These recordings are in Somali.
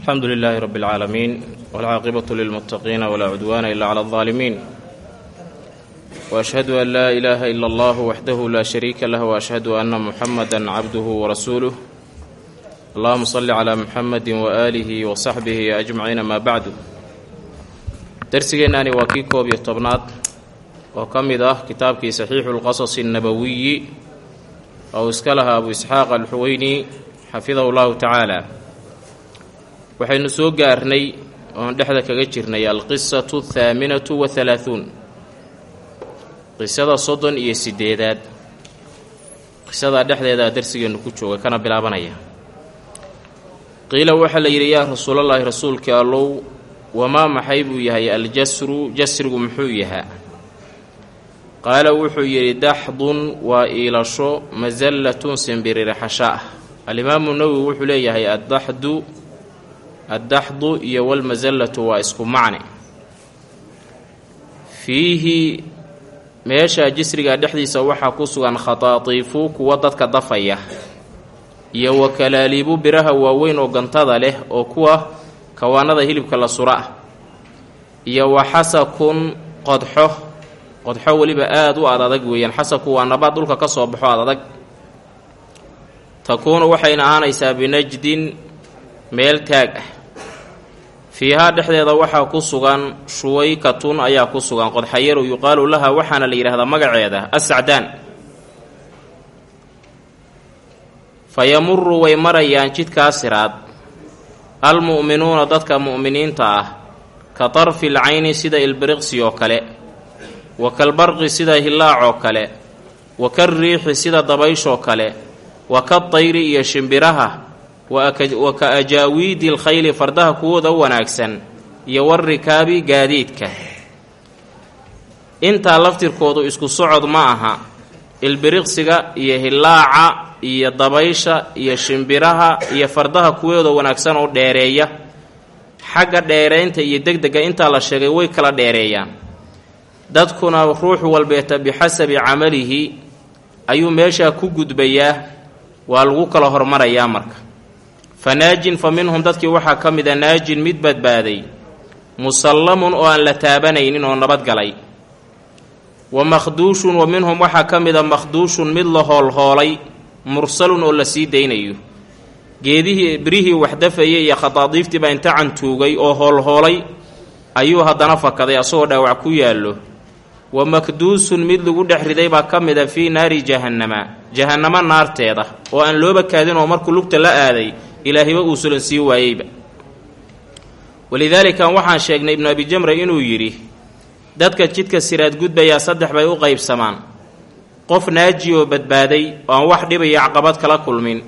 alxamdu lilaahi rabi اlcaalamiin wاlcaaqibatu lilmuttaqiina walaa cudwaana ila cala اlظaalimiin waashhadu an laa ilaaha ila allah waxdahu laa shariika lah waashhadu anna muxamada cabduhu warasuuluh allahuma salli calaa muxamadi waaalihi wasaxbihi ajmaciin amaa bacdu darsigeennaani waa kii koob iyo tobnaad oo ka mid ah kitaabkii saxiixu lqasasi annabawiyi oo iska lahaa abu isxaaq alxuweyni xafidahu llahu tacaala waxaynu soo gaarnay oon dhexda kaga jirnay alqisatu athaaminatu wahalaahuun qisada soddon iyo siddeedaad. Qisadaa dhexdeedaa darsigeennu ku jooga kana bilaabanaya. Qiila waxaa la yidhi yaa rasuulallaahi rasuulkii allow wamaa maxay buu yahay aljasru? Jasrigu muxuu yahaa. Qaala wuxuu yidhi daxdun waa iilasho masallatun simbiririxasho ah. Alimaamu nawowi wuxuu leeyahay addaxdu addaxdu iyo walmasallatu waa isku macne fiihi meesha jisriga dhexdiisa waxaa ku sugan khataatiifu kuwa dadka dafaya iyo wakalaaliibu biraha waaweyn oo gantada leh oo kuwa kawaanada hilibka la sura ah iyo wa xasakun qodxo qodxo weliba aada u ad adag weeyaan. Xasaku waa nabaad dhulka ka soo baxo ad adag. Takuunu waxayna ahaanaysaa binajdin meel taag ah fiihaa dhexdeeda waxaa ku sugan shuwaykatun ayaa ku sugan qodxayaru yuqaalu laha waxaana la yidhahdaa magaceeda assacdaan. Fa yamuru way marayaan jidkaa siraad almu'minuuna dadka mu'miniinta ah ka tarfi lcayni sida ilbiriqsi oo kale wa kalbarqi sida hilaacoo kale wa kalriixi sida dabayshoo kale wa ka tayri iyo shimbiraha wa ka ajaawiidi lkhayli fardaha kuwooda wanaagsan iyo warikaabi gaadiidka. Intaa laftirkoodu isku socod ma aha ilbiriqsiga iyo hilaaca iyo dabaysha iyo shimbiraha iyo fardaha kuwooda wanaagsan oo dheereeya. Xagga dheeraynta iyo degdega intaa la sheegay way kala dheereeyaan. Dadkuna ruux walbeeta bixasabi camalihi ayuu meeshaa ku gudbayaa waa lagu kala hormarayaa marka fa naajin fa minhum dadkii waxaa ka mid a naajin mid badbaaday musallamun oo aan la taabanaynin oo nabadgalay wa makhduushun wa minhum waxaa ka mid a makhduushun mid la hoolhoolay mursalun oo la sii daynayo. Geedihii birihii waxdafayay iyo khadaadiiftii baa inta cantuugay oo hoolhoolay ayuu haddana fakaday asagoo dhaawac ku yaallo. Wa makduusun mid lagu dhex riday baa ka mid a fii naari jahannama jahannamo naarteeda oo aan looba kaadin oo markuu lugta la aaday ilaahiba uu sulan sii waayeyba. Walidaalika waxaan sheegnay ibnu abi jamre inuu yidhi dadka jidka siraad gudbayaa saddex bay u qaybsamaan. Qof naaji oo badbaaday oo aan wax dhibaya caqabad kala kulmin.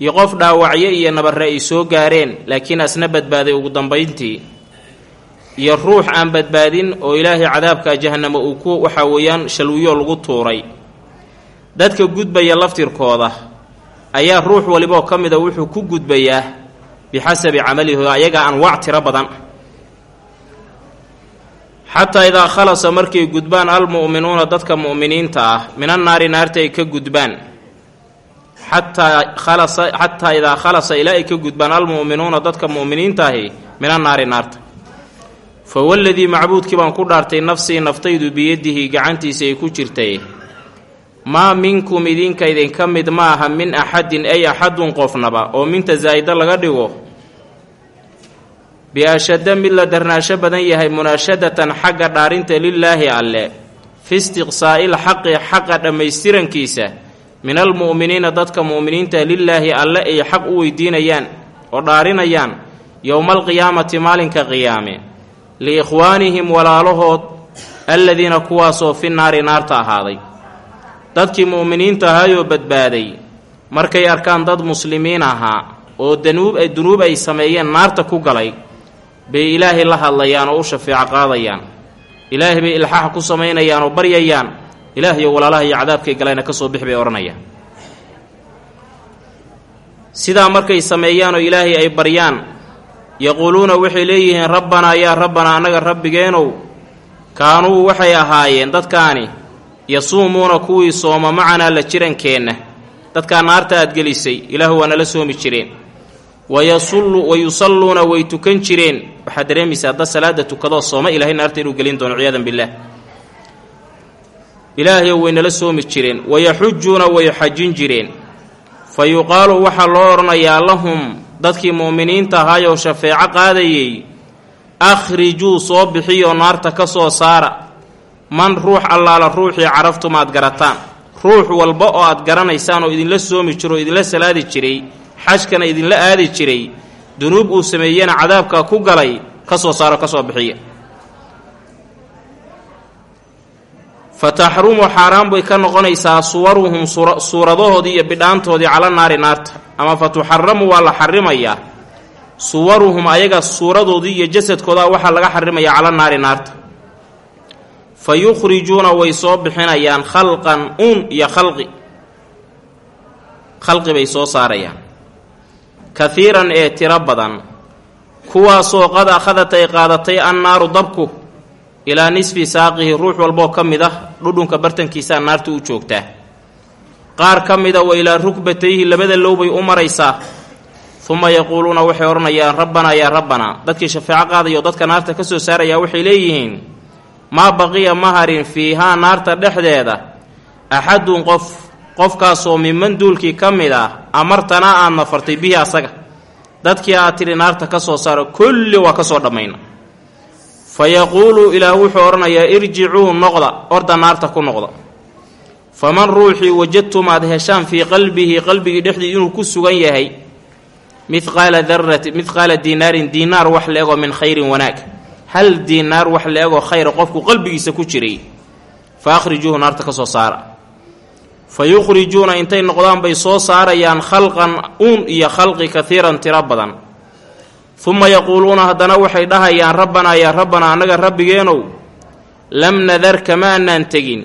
Iyo qof dhaawacyo iyo nabarre ay soo gaareen laakiin asna badbaaday ugu dambayntii. Iyo ruux aan badbaadin oo ilaahay cadaabka jahannamo uu ku waxaa weeyaan shalwiyo lagu tuuray. Dadka gudbaya laftirkooda ayaa ruux walibaoo ka mida wuxuu ku gudbayaa bixasabi camalihi ayagaa anwaac tiro badan. Xataa idaa khalasa markay gudbaan almu'minuuna dadka mu'miniinta ah mina naari naarta ay ka gudbaan. Xataa khalasa xataa idaa khalasa ilaa ay ka gudbaan almu'minuuna dadka mu'miniinta ahi mina naari naarta fa waladii macbuudkii baan ku dhaartay nafsii naftaydu biyadihi gacantiisa ay ku jirtay maa minkum idinka idinka mid ma aha min axadin ay axadun qofnaba oo minta zaa'ida laga dhigo? Biashadda mid la darnaasho badan yahay munaashadatan xagga dhaarinta lilaahi alle fi istiqsaa'il xaqi xaqa dhammaystirankiisa min almu'miniina dadka mu'miniinta lilaahi alle ay xaq u weydiinayaan oo dhaarinayaan yowmaalqiyaamati maalinka qiyaame. Liikhwaanihim walaalahood alladiina kuwaasoo fi naari naarta ahaaday dadkii mu'miniinta ahaayoo badbaaday. Markay arkaan dad muslimiin ahaa oo danuub dunuub ay sameeyeen naarta ku galay bay ilaahay la hadlayaan oo u shafeeco qaadayaan. Ilaahay bay ilxaax ku samaynayaan oo baryayaan. Ilaahayo walaalaha iyo cadaabkay galayna ka soo bix bay odhanayaan sidaa markay sameeyaan oo ilaahay ay baryaan yaquuluuna waxay leeyihiin rabbanaa yaa rabbanaa annaga rabbigeenow kaanuu waxay ahaayeen dadkaani yasuumuuna kuwii sooma macanaa la jirankeenna. Dadkaa naarta aad gelisay ilaahu waa nala soomi jireen. Wa yusalluuna way tukan jireen. Waxaad dareemaysaa hadda salaada tukadoo sooma ilaahay naarta inuu gelin doono ciyaadan billaah. Ilaahayow way nala soomi jireen wayaxujuuna way xajin jireen. Fa yuqaalu waxaa loo odhanayaa lahum dadkii mu'miniinta ahaayoo shafeeco qaadayey. Akhrijuu soo bixiyoo naarta ka soo saara man ruux allaala ruuxii caraftumaad garataan. Ruux walba oo aad garanaysaan oo idinla soomi jiro oo idinla salaadi jiray xajkana idinla aadi jiray dunuub uu sameeyena cadaabkaa ku galay ka soo saaro ka soo bixiya. Fa taxrumu xaaraan bay ka noqonaysaa suwaruhum suuradahoodii iyo bidhaantoodii cala naari naarta. Ama fa tuxaramu waa la xarimayaa suwaruhum ayaga suuradoodii iyo jasadkooda waxaa laga xarimayaa cala naari naarta fa yukhrijuuna way soo bixinayaan khalqan uun iyo khalqi. Khalqi bay soo saarayaan. Kahiiran ee tiro badan. Kuwaasoo qad akhadat ay qaadatay annaaru dabku ilaa nisfi saaqihi ruux walboo ka mid ah dhudhunka bartankiisaa naarta u joogtaa. Qaar ka mida wa ilaa rukbatayhi labada lowbay u maraysaa. Uma yaquuluuna waxay odhanayaan rabbanaa yaa rabbanaa dadkii shafeeco qaadaya oo dadka naarta ka soo saarayaa waxay leeyihiin maa baqiya ma harin fiihaa naarta dhexdeeda axadun qof qofkaasoo miman duulkii ka mid ah amartanaa aad nafartay bihi asaga. Dadkii aad tidhi naarta ka soo saaro kulli waa ka soo dhammayna. Fa yaquulu ilaah wuxuu odhanayaa irjicuu noqda orda naarta ku noqda. Faman ruuxii wajadtum aad heshaan fii qalbihi qalbigii dhexdii inuu ku sugan yahay midqaala darati midqaala diinaarin diinaar wax la-egoo min khayrin wanaag hal diinaar wax la-egoo khayra qofku qalbigiisa ku jiray? Fa akhrijuuhu naarta ka soo saara. Fa yukhrijuuna intay noqdaan bay soo saarayaan khalqan uun iyo khalqi kahiiran tiro badan. Uma yaquuluuna haddana waxay dhahayaan rabbanaa yaa rabbanaa annaga rabbigeenow lam nadar kama annaan tegin.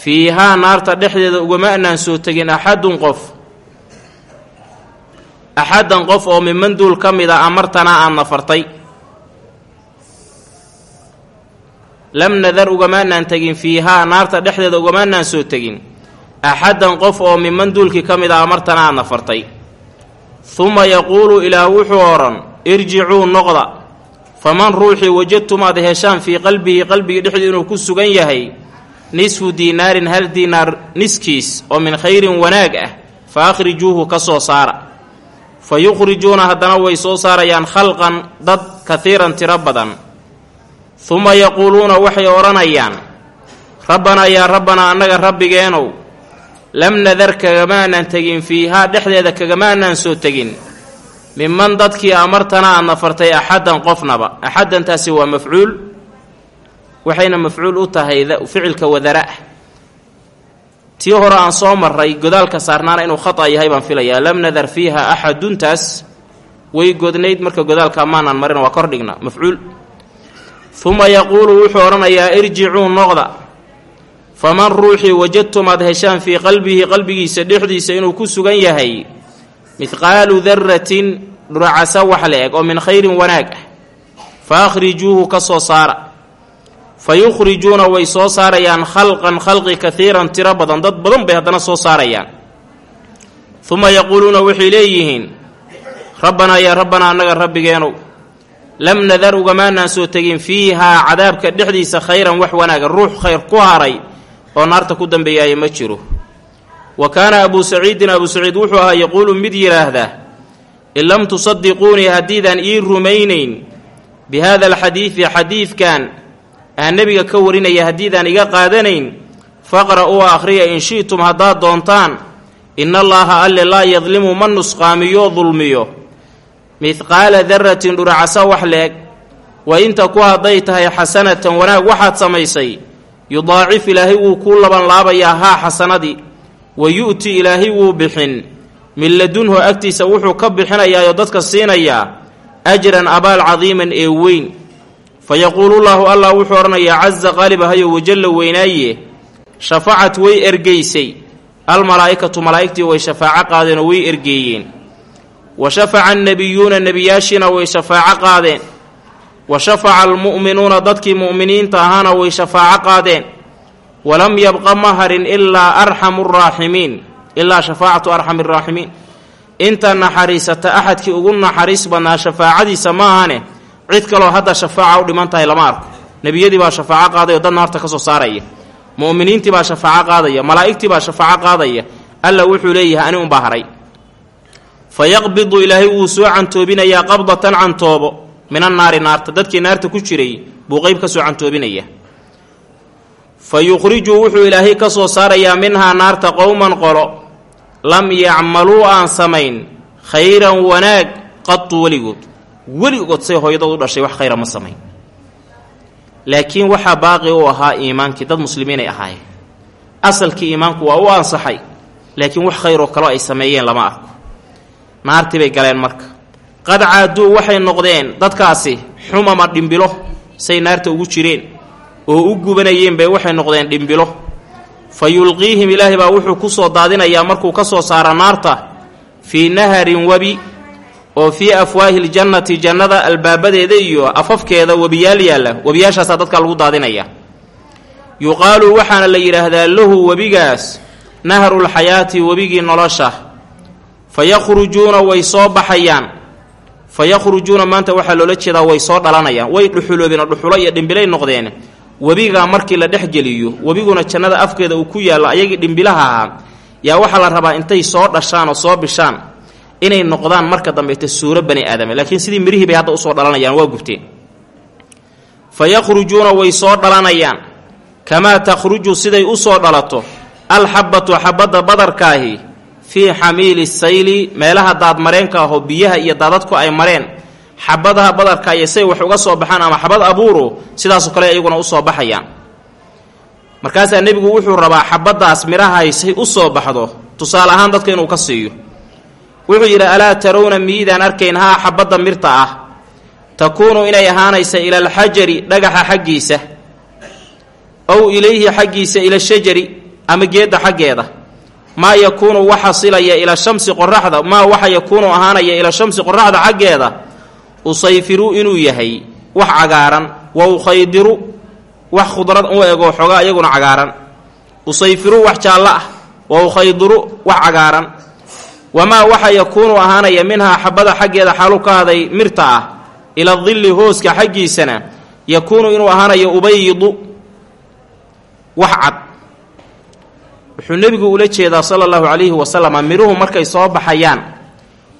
Fiihaa naarta dhexdeeda ugama annaan soo tegin axadun qof. Axaddan qof oo miman duul ka mid a amartanaa aad nafartay lam nadar ugamaanaan tegin fiihaa naarta dhexdeeda ugamaanaan soo tegin. Axaddan qof oo miman duulkii ka mid a amartana aad nafartay. Uma yaquulu ilaah wuxuu odhan irjicuu noqda. Faman ruuxii wajadtum aad heshaan fii qalbihi qalbigii dhexdii inuu ku sugan yahay nisfu diinaarin hal diinaar niskiis oo min khayrin wanaag ah fa akhrijuuhu ka soo saara. Fa yukhrijuuna haddana way soo saarayaan khalqan dad kahiiran tiro badan uma yaquuluuna waxay odhanayaan rabbanaa yaa rabbanaa annaga rabbigeenow lam nadar kagamaanaan tegin fiihaa dhexdeeda kagamaanaan soo tegin. Miman dadkii amartana aad nafartay axaddan qofnaba axaddantaasi waa mafcuul waxayna mafcuul u tahay ficilka wadara. Tii hore aan soo maray godaalka saarnaana inuu khata yahay baan filayaa lam nadar fiiha axaduntaas way godnayd marka godaalka maanaan marin waa kordhigna mafcuul uma yaquulu wuxuu odhanayaa irjicuu noqda. Faman ruuxii wajadtum aad heshaan fii qalbihi qalbigiisa dhexdiisa inuu ku sugan yahay midqaalu daratin dhuracasa wax la eg oo min khayrin wanaag ah. Fa akhrijuuhu ka soo saara. Fa yukhrijuuna way soo saarayaan khalqan khalqi kahiiran tiro badan. Dad badan bay haddana soo saarayaan. Uma yaquuluuna waxay leeyihiin rabbanaa yaa rabbanaa annaga rabbigeenow lam nadar ugamaanaan soo tegin fiihaa cadaabka dhexdiisa khayran wax wanaaga ruux khayr ku haray oo naarta ku dambeeyaaya ma jiro. Wa kaana abuu saciidin abuu saciid wuxuu ahaa yaquulu mid yidhaahdaa in lam tusadiquunii haddiidaan ii rumaynayn bi haada alxadiidi xadiidkan aan nebiga ka warinaya haddiidaan iga qaadanayn faqra'uu akhriya in shi'tum haddaad doontaan ina allaaha alle laa yadlimu ma nusqaamiyo dulmiyo midqaala daratin dhuracasa wax le-eg wa inta ku hadday tahay xasanatan wanaag waxaad samaysay yudaacif ilaahay wuu kuu labanlaabayaa haa xasanadii wa yu'ti ilaahay wuu bixin. Min ladunhu agtiisa wuxuu ka bixinayaayoo dadka siinayaa ajran abaal cadiiman ee weyn. Fa yaquulullaahu allah wuxuu odhanayaa casa qaalibahayo wajalla weynaaye shafacat way ergeysay almalaa'ikatu malaa'igtii way shafaaco qaadeen oo way ergeeyeen wa shafaca annebiyuuna nebiyaashiina way shafaaco qaadeen wa shafaca almu'minuuna dadkii mu'miniinta ahaana way shafaaco qaadeen walam yabqa ma harin ilaa arxamu raaximiin ilaa shafaacatu arxami araaximiin inta naxariisata axadkii ugu naxariis badnaa shafaacadiisa ma ahane cid kaloo hadda shafaaca u dhiman tahay lama arko nebiyadii baa shafaaco qaadaya dad naarta ka soo saaraya mu'miniintii baa shafaaco qaadaya malaa'igtii baa shafaaco qaadaya alla wuxuu leeyahay ani unbaa haray fa yaqbidu ilaahay wuu soo cantoobinayaa qabdatan cantoobo min annaari naarta dadkii naarta ku jiray buu qeyb ka soo cantoobinaya. Fa yukhrijuu wuxuu ilaahay ka soo saarayaa minhaa naarta qowman qolo lam yacmaluu aan samayn khayran wanaag qatu weligood. Weligood say hooyadood u dhashay wax khayra ma samayn. Laakiin waxaa baaqi u ahaa iimaankii dad muslimiinay ahaayeen. Asalkii iimaanku waa u ansaxay laakiin wax khayr oo kaloo ay sameeyeen lama arko naartii bay galeen marka. Qad caaduu waxay noqdeen dadkaasi xumama dhimbilo say naarta ugu jireen oo u gubanayeen bay waxay noqdeen dhimbilo. Fa yulqiihim ilaahay baa wuxuu ku soo daadinayaa markuu ka soo saaro naarta fii naharin webi oo fii afwaahi ljannati jannada albaabadeeda iyo afafkeeda webiyaal yaalla webiyaashaasaa dadka lagu daadinaya. Yuqaalu waxaana la yidhaahdaa lahu webigaas nahrulxayaati webigii nolosha fa yakhrujuuna way soo baxayaan. Fa yakhrujuuna maanta waxaa loola jeedaa way soo dhalanayaan. Way dhuxuloobeen oo dhuxulo iyo dhimbilay noqdeen. Webigaa markii la dhex geliyo webiguna jannada afkeeda uu ku yaallo ayagii dhimbilaha ahaa yaa waxaa la rabaa intay soo dhashaan oo soo bishaan inay noqdaan marka dambeeta suuro bani aadame laakiin sidii mirihii bay hadda u soo dhalanayaan waa gubteen. Fa yakhrujuuna way soo dhalanayaan. Kamaa takhruju siday u soo dhalato. Alxabbatu xabadda badarkaahi fii xamiili sayli meelaha daadmareenka ahoo biyaha iyo daadadku ay mareen. Xabadaha badarka iyo say wax uga soo baxaan ama xabad abuuru sidaasoo kale iyaguna u soo baxayaan. Markaasaa nebigu wuxuu rabaa xabaddaas midhahay say u soo baxdo tusaale ahaan dadka inuu ka siiyo. Wuxuu yidhi alaa tarawna miidaan arkayn haa xabadda mirta ah? Takuunu inay ahaanaysa ila alxajari dhagaxa xaggiisa ow ilayhi xaggiisa ila shajari ama geedda xaggeeda maa yakuunu wax xasilaya ila shamsi qoraxda maa waxa yakuunu ahaanaya ila shamsi qoraxda xaggeeda usayfiru inuu yahay wax cagaaran wa ukhaydiru wax khudrad u ego xoogaa iyaguna cagaaran. Usayfiru wax jaallo ah wa ukhaydiru wax cagaaran. Wamaa waxa yakuunu ahaanaya minhaa xabada xaggeeda xaalu ka haday mirta ah ila dilli hooska xaggiisana yakuunu inuu ahaanayo ubayidu wax cad wuxuu nebigu ula jeedaa sala allahu calayhi wasalama midhuhu markay soo baxayaan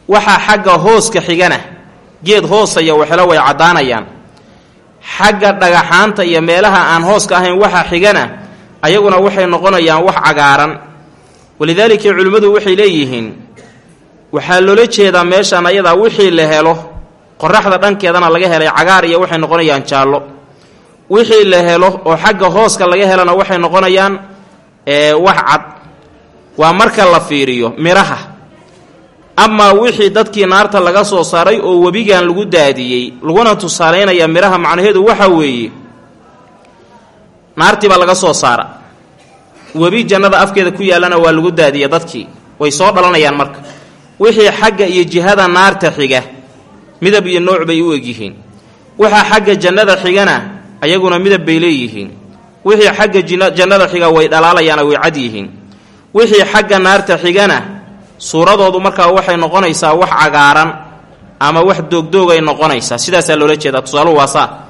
waxaa xagga hooska xigana geed hoosaya waxelo way caddaanayaan. Xagga dhagaxaanta iyo meelaha aan hooska ahayn waxa xigana ayaguna waxay noqonayaan wax cagaaran. Walidaalika culimmadu waxay leeyihiin waxaa loola jeedaa meeshaan ayadaa wixii la helo qoraxda dhankeedana laga helay cagaar iyo waxay noqonayaan jaallo. Wixii la helo oo xagga hooska laga helana waxay noqonayaan wax cad. Waa marka la fiiriyo midhaha amaa wixii dadkii naarta laga soo saaray oo webigan lagu daadiyey laguna tusaalaynaya midhaha macnaheedu waxa weeye naartii baa laga soo saara. Webi jannada afkeeda ku yaallana waa lagu daadiya dadkii. Way soo dhalanayaan marka. Wixii xagga iyo jihada naarta xiga midab iyo nooc bay u egyihiin. Waxaa xagga jannada xigana ayaguna midab bay leeyihiin wixii xagga jannada xiga way dhalaalayaana way cad yihiin. Wixii xagga naarta xigana suuradoodu markaa waxay noqonaysaa wax cagaaran ama wax doogdoogay noqonaysaa. Sidaasaa loola jeedaa tusaaluhu waasaa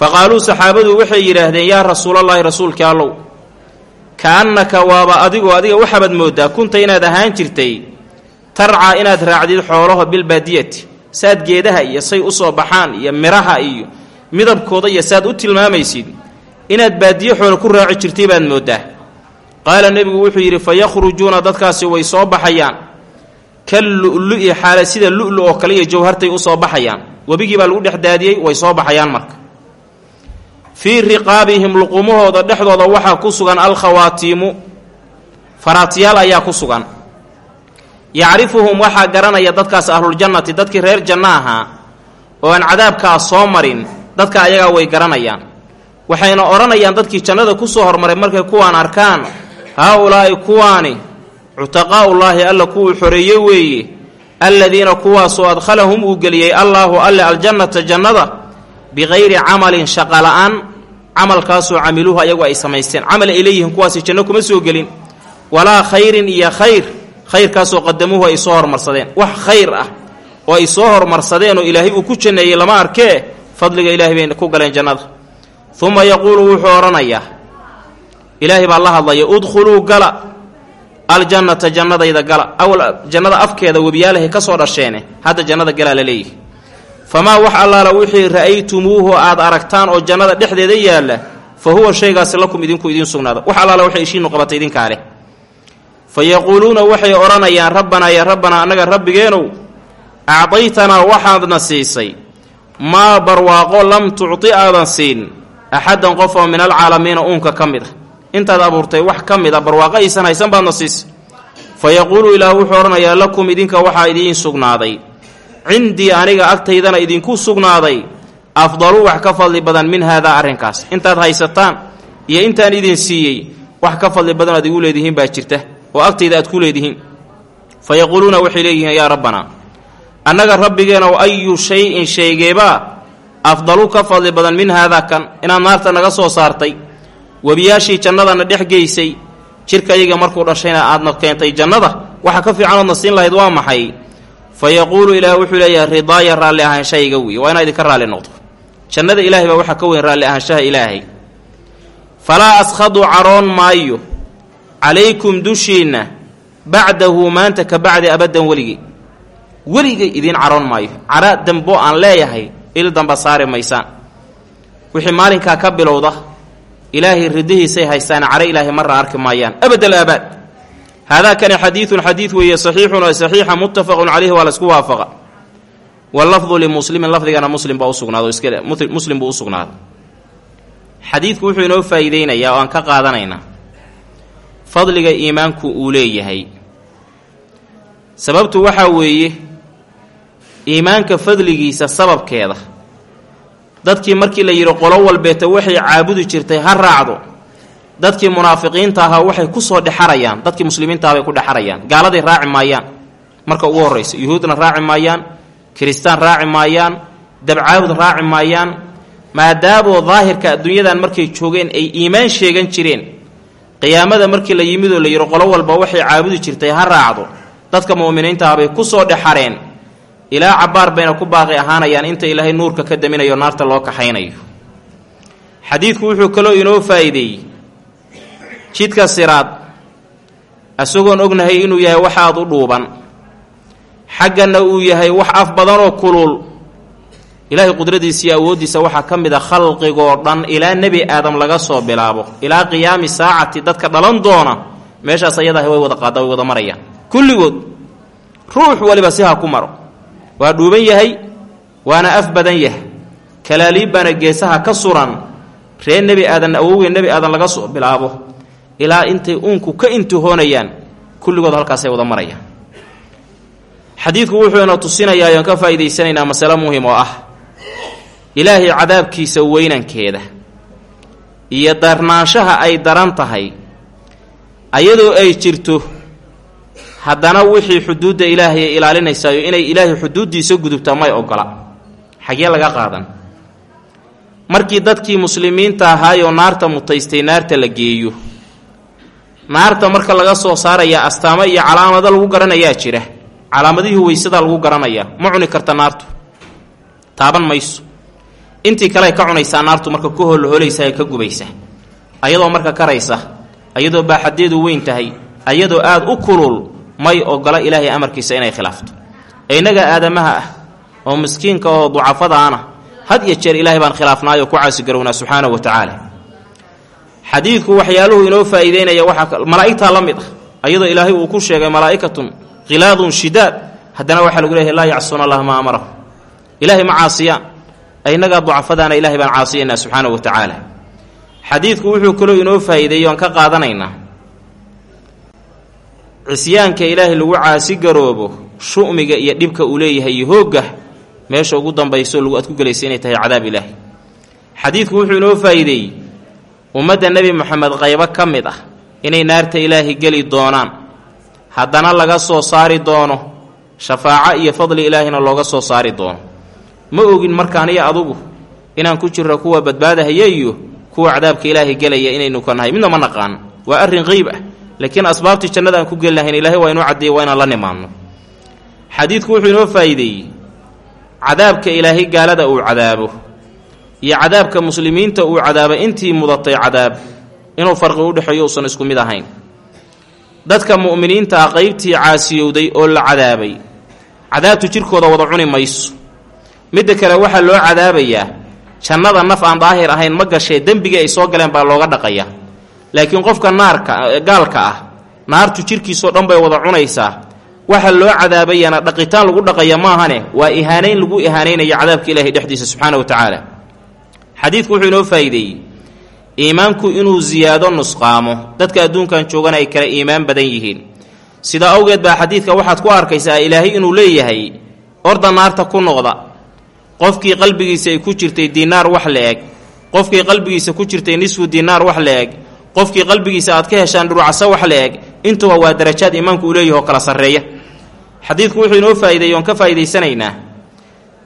fa qaaluu saxaabadu waxay yidhaahdeen yaa rasuulallaahi rasuulkii allow ka-annaka waaba adigoo adiga waxaabaad mooddaa kunta inaad ahaan jirtay tarcaa inaad raacdid xoolaho bilbaadiyati saad geedaha iyo say u soo baxaan iyo midhaha iyo midabkooda iyo saad u tilmaamaysid inaad baadiyo xoolo ku raaci jirtay baad mooddaa qaala nebigu wuxuu yidhi fa yakhrujuuna dadkaasi way soo baxayaan. Kal lu'lu'i xaala sida lu'lu oo kale iyo jawhartay u soo baxayaan. Webigii baa lagu dhex daadiyey way soo baxayaan marka. Fii riqaabihim luqumahooda dhexdooda waxaa ku sugan alkhawaatiimu. Faraatiyaal ayaa ku sugan. Yacrifuhum waxaa garanaya dadkaas ahluljannati dadkii reer janno ahaa oo aan cadaabkaas soo marin dadka ayagaa way garanayaan waxayna odhanayaan dadkii jannada ku soo hormaray markay kuwaan arkaan haa-ulaa'i kuwaani cutaqaa'ullaahi alla kuwuu xoreeye weeye alladiina kuwaasoo adkhalahum uu geliyey allaahu alle aljannata jannada bikayri camalin shaqala-aan camalkaasoo camiluuhu ayagu ay samaysteen. Camal ay leeyihiin kuwaasi janno kuma soo gelin. Walaa khayrin iyo khayr khayrkaasoo qadamuuhu ay soo hormarsadeen. Wax khayr ah oo ay soo hormarsadeen oo ilaahay uu ku janneeyey lama arkee fadliga ilaahay bay ku galeen jannada uma yaquulu wuxuu odhanayaa ilaahay baa la hadlaya udkhuluu gala aljannata jannadayda gala. Awal jannada afkeeda webiyaalahay ka soo dhasheene hadda jannada galaa la leeyihi famaa wax allaala wixii ra'aytumuuhu aad aragtaan oo jannada dhexdeeda yaalla fa huwa shaygaasi lakum idinku idiin sugnaada wax allaala waxay ishiinu qabatay idinkaa leh fa yaquuluuna waxay odhanayaan rabbanaa ya rabbanaa annaga rabbigeenow acdaytanaa waxaadna siisay. Maa barwaaqo lam tucti aadan siin axaddan qof oo min alcaalamiina uunka ka mid a intaad abuurtay wax ka mid a barwaaqo aysan haysan baadna siisay fa yaquulu ilaah wuxuu odhanayaa lakum idinka waxaa idiin sugnaaday cindii aniga agtaydana idinku sugnaaday afdalu wax ka fadli badan min haadaa arrinkaas intaad haysataan iyo intaan idin siiyey wax ka fadli badan aad igu leedihiin baa jirta oo agtayda aad ku leedihiin fa yaquuluuna waxay leeyihiin yaa rabbanaa annaga rabbigeenow ayu shay-in shaygeebaa afdalu ka fadli badan min haadaa kan inaad naarta naga soo saartay webiyaashii jannadana dhex geysay jirkayaga markuu dhashayna aadna keentay jannada waxa ka fiicanoodna siin lahayd waa maxay? Fa yaquulu ilaah wuxuu leeyahay ridaaya raalli ahaanshahayga wiy waa inaa idinka raalli noqdo. Jannada ilaahay baa waxaa ka weyn raalli ahaanshaha ilaahay. Falaa askhadu caroon maayo calaykum dushiinna bacdahu maanta ka bacdi abaddan weligay weligay idiin caroon maayo. Cara dambo aan leeyahay il damba saari maysaan wixii maalinkaa ka bilowda ilaahay ridihiisay haystaan care ilaahay marra arki maayaan. Abad alaabaad haadaa kani xadiidun xadiid weeye saxiixun oo saxiixa muttafaqun caleyhi waa la isku waafaqa. Walafdu limuslimin lafdigana muslim baa usugnaado iska muslim buu usugnaaday xadiidku wuxuu inoo faa'iideynayaa oo aan ka qaadanaynaa fadliga iimaanku uu leeyahay. Sababtu waxaa weeye iimaanka fadligiisa sababkeeda. Dadkii markii la yidhi qolo walbeeta waxay caabudi jirtay ha raacdo. Dadkii munaafiqiinta ahaa waxay ku soo dhexarayaan dadkii muslimiintaah bay ku dhexarayaan. Gaaladay raaci maayaan. Marka ugu horraysa yuhuudna raaci maayaan kiristaan raaci maayaan dabcaabud raaci maayaan. Maadaamoo daahirka adduunyadan markay joogeen ay iimaan sheegan jireen qiyaamada markii la yimid oo la yidhi qolo walba waxay caabudi jirtay ha raacdo. Dadka mu'miniinta ku soo dhexareen ilaa cabbaar bayna ku baaqi ahaanayaan inta ilaahay nuurka ka daminayo naarta loo kaxaynayo. Xadiidku wuxuu kaloo inoo faa'iideeyey. Jidka siraad isagoon ognahay inuu yahay wax aad u dhuuban. Xaggana uu yahay wax af badanoo kulul. Ilaahay qudradiisa iyo awooddiisa waxaa ka mid a khalqigoo dhan ilaa nebi aadam laga soo bilaabo. Ilaa qiyaami saacati dadka dhalan doona meeshaas ayadaah way wada qaada way wada marayaan. Kulligood ruux waliba si ha ku maro waa dhuuban yahay waana af badan yahay. Kalaaliib baana geesaha ka suran ree nebi aadan awowgee nebi aadan laga soo bilaabo ilaa intay uunku ka intihoonayaan kulligood halkaasay wada marayaan. Xadiidku wuxuu ina tusinayaa oan ka faa'iidaysanaynaa masale muhiim oo ah. Ilaahay cadaabkiisa weynankeeda iyo darnaanshaha ay daran tahay ayadoo ay jirto haddana wixii xuduudda ilaahay ay ilaalinaysaayo inay ilaahay xuduuddiisa gudubta may ogola. Xagee laga qaadan. Markii dadkii muslimiinta ahaayoo naarta mutaystay naarta la geeyo. Naarta marka laga soo saaraya astaamo iyo calaamado lagu garanayaa jira. Calaamadihii weysadaa lagu garanayaa. Ma cuni karta naartu. Taaban mayso. Intii kale ka cunaysaa naartu marka ku holholaysa ee ka gubaysa. Ayadoo marka karaysa ayadoo baaxadeedu weyn tahay ayadoo aad u kulul may ogola ilaahay amarkiisa inay khilaafto. Inaga aadamaha ah oo miskiinka oo ducafadaana had iyo jeer ilaahay baan khilaafnaayoo ku caasigarownaa subxaanahu wa tacaala. Xadiidku waxyaaluhu inoo faa'iideynaya waxaa malaa'igtaa la mid ah ayadoo ilaahay uu ku sheegay malaa'ikatun khilaadun shidaad haddana waxaa lagu leeyahay laa yacsuuna allah maa amarahu ilaahay ma caasiyaan inagaa ducafadaana ilahay baan caasiyaynaa subxaanahu wa tacaala. Xadiidku wuxuu kaloo inoo faa'iideeyey oan ka qaadanaynaa cisyaanka ilaahay lagu caasigaroobo shu'miga iyo dhibka uu leeyahay iyo hoogga meesha ugu dambayso lagu aad ku gelaysa inay tahay cadaab ilaahi xadiidku wuxuu inoo faa'iideeyey ummadda nebi moxamed qaybo ka mid ah inay naarta ilaahay geli doonaan. Haddana laga soo saari doono shafaaco iyo fadli ilaahina looga soo saari doono. Ma ogin markaan iyo adugu inaan ku jirro kuwa badbaadahaya iyo kuwa cadaabka ilaahay gelaya inaynu ka nahay. Midna ma naqaan waa arrin qeyb ah laakiin asbaabtii jannada aan ku geli lahayn ilaahay waa inuu caddeeyey waa inaan la nimaadno. Xadiidku wuxuu inoo faa'iideeyey. Cadaabka ilaahay gaalada uu cadaabo iyo cadaabka muslimiinta uu cadaaba intii mudatay cadaab inuu farqi u dhexeeyo uusan isku mid ahayn. Dadka mu'miniinta ah qaybtii caasiyowday oo la cadaabay cadaabtu jirkooda wada cuni mayso. Midda kale waxaa loo cadaabayaa jannada naf aan daahir ahayn ma gashee dembigii ay soo galeen baa looga dhaqaya laakiin qofka naarka gaalka ah naartu jirkiisoo dhan bay wada cunaysaa. Waxa loo cadaabayana dhaqitaan lagu dhaqaya maahane waa ihaanayn lagu ihaanaynaya cadaabka ilaahay dhexdiisa subxaana wa tacaala. Xadiidku wuxuu inoo faa'iideeyey iimaanku inuu siyaado nusqaamo. Dadka adduunkan joogana ay kala iimaan badan yihiin. Sidaa awgeed baa xadiidka waxaad ku arkaysaa ilaahay inuu leeyahay orda naarta ku noqda. Qofkii qalbigiisa ay ku jirtay diinaar wax la-eg qofkii qalbigiisa ku jirtay nisfu diinaar wax la-eg qofkii qalbigiisa aad ka heshaan dhurucasa wax la-eg intuba waa darajaad iimaanku uu leeyaho kala sarreeya. Xadiidku wuxuu inoo faa'iideeyey oon ka faa'iidaysanaynaa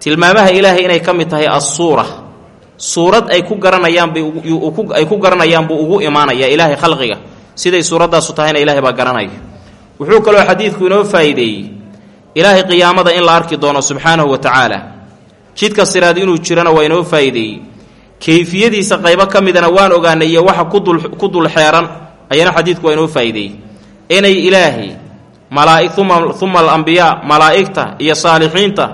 tilmaamaha ilaahay inay ka mid tahay assuura suurad ay ku garanayaan bay ku garanayaan buu ugu imaanayaa ilaahay khalqiga. Siday suuraddaasu tahayna ilaahay baa garanaya wuxuu kaloo xadiidku inoo faa'iideeyey ilaahay qiyaamada in la arki doono subxaanahu wa tacaala jidka siraad inuu jirana waa inoo faa'iideeyey kayfiyadiisa qaybo ka midana waan ogaanay iyo waxa ku dul xeeran ayana xadiidku waa inoo faa'iideeyey. Inay ilaahay malaa'i uma alambiyaa malaa'igta iyo saalixiinta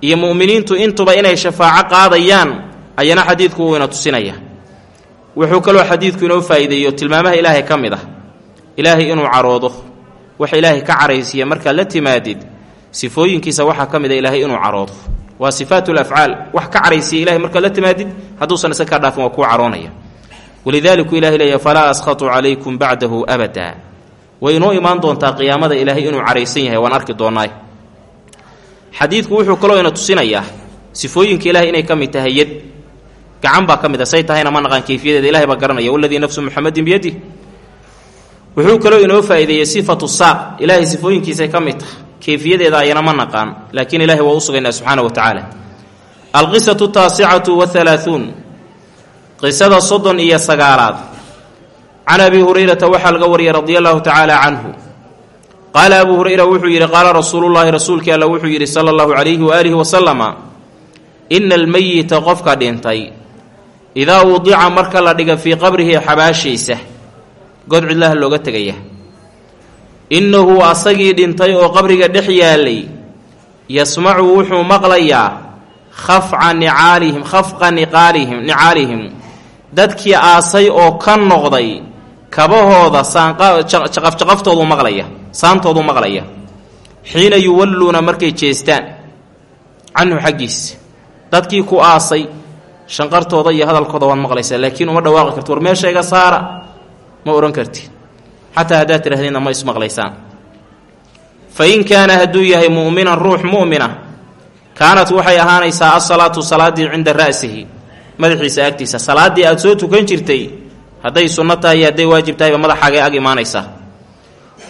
iyo mu'miniintu intuba inay shafaaco qaadayaan ayana xadiidku wuu ina tusinaya wuxuu kaloo xadiidku inoo faa'iideeyo tilmaamaha ilaahay ka mid ah. Ilaahay inuu caroodo wax ilaahay ka caraysiiya markaad la timaadid sifooyinkiisa waxaa ka mid a ilaahay inuu caroodo waa sifaat lafcaal wax ka caraysiiya ilahay markaad la timaadid hadduusan isa kaa dhaafin waa kuu caroonaya. Walidaaliku ilahay leeya falaa askhatu calaykum bacdahu abada. Way inoo imaan doontaa qiyaamada ilaahay inuu caraysan yahay waan arki doonaa xadiidku wuxuu kaloo ina tusinayaa sifooyinka ilahay inay ka mid tahay yad. Gacan baa ka mid a say tahayna ma naqaan kayfiyadeeda ilahay baa garanaya waladii nafsu muxamedin biyadi wuxuu kaloo inoo faa'iideeyey sifatu saaq ilaahay sifooyinkiisay ka mid tahay kayfiyadeeda ayana ma naqaan laakiin ilahay waa u sugaynaa subxaana wa tacaala. Alqisatu taasicatu wahalaahuun qisada soddon iyo sagaalaad. Can abi hurayrata waxaa laga wariyay radia allahu tacaala canhu. Qaala abuu hurayra wuxuu yidhi qaala rasuulullaahi rasuulkii alla wuxuu yidhi sala allahu calayhi waaalihi wasalama ina almeyita qofka dhintay. Idaa wudica marka la dhiga fii qabrihi xabaashiisa god cidlaha looga tegaya innahu asagii dhintay oo qabriga dhex yaalay yasmacu wuxuu maqlayaa khafca nicaalihim khafqa niqaalihim nicaalihim dadkii aasay oo ka noqday kabahooda saanjaqafjaqaftoodu maqlaya saantoodu maqlaya. Xiina yuwalluuna markay jeestaan canhu xaggiisa dadkii ku aasay shanqartooda iyo hadalkooda waad maqlaysaa laakiin uma dhawaaqi karti war meeshayga saara ma odhan kartid xataa haddaad tidhahdeenna ma ismaqlaysaan fa in kaana hadduu yahay mu'minan ruux mu'mina kaanat waxay ahaanaysaa asalaatu salaaddii cinda ra'sihi madaxiisa agtiisa. Salaaddii aad soo tukan jirtay hadday sunno tahay hadday waajib tahayba madaxaagay ag imaanaysaa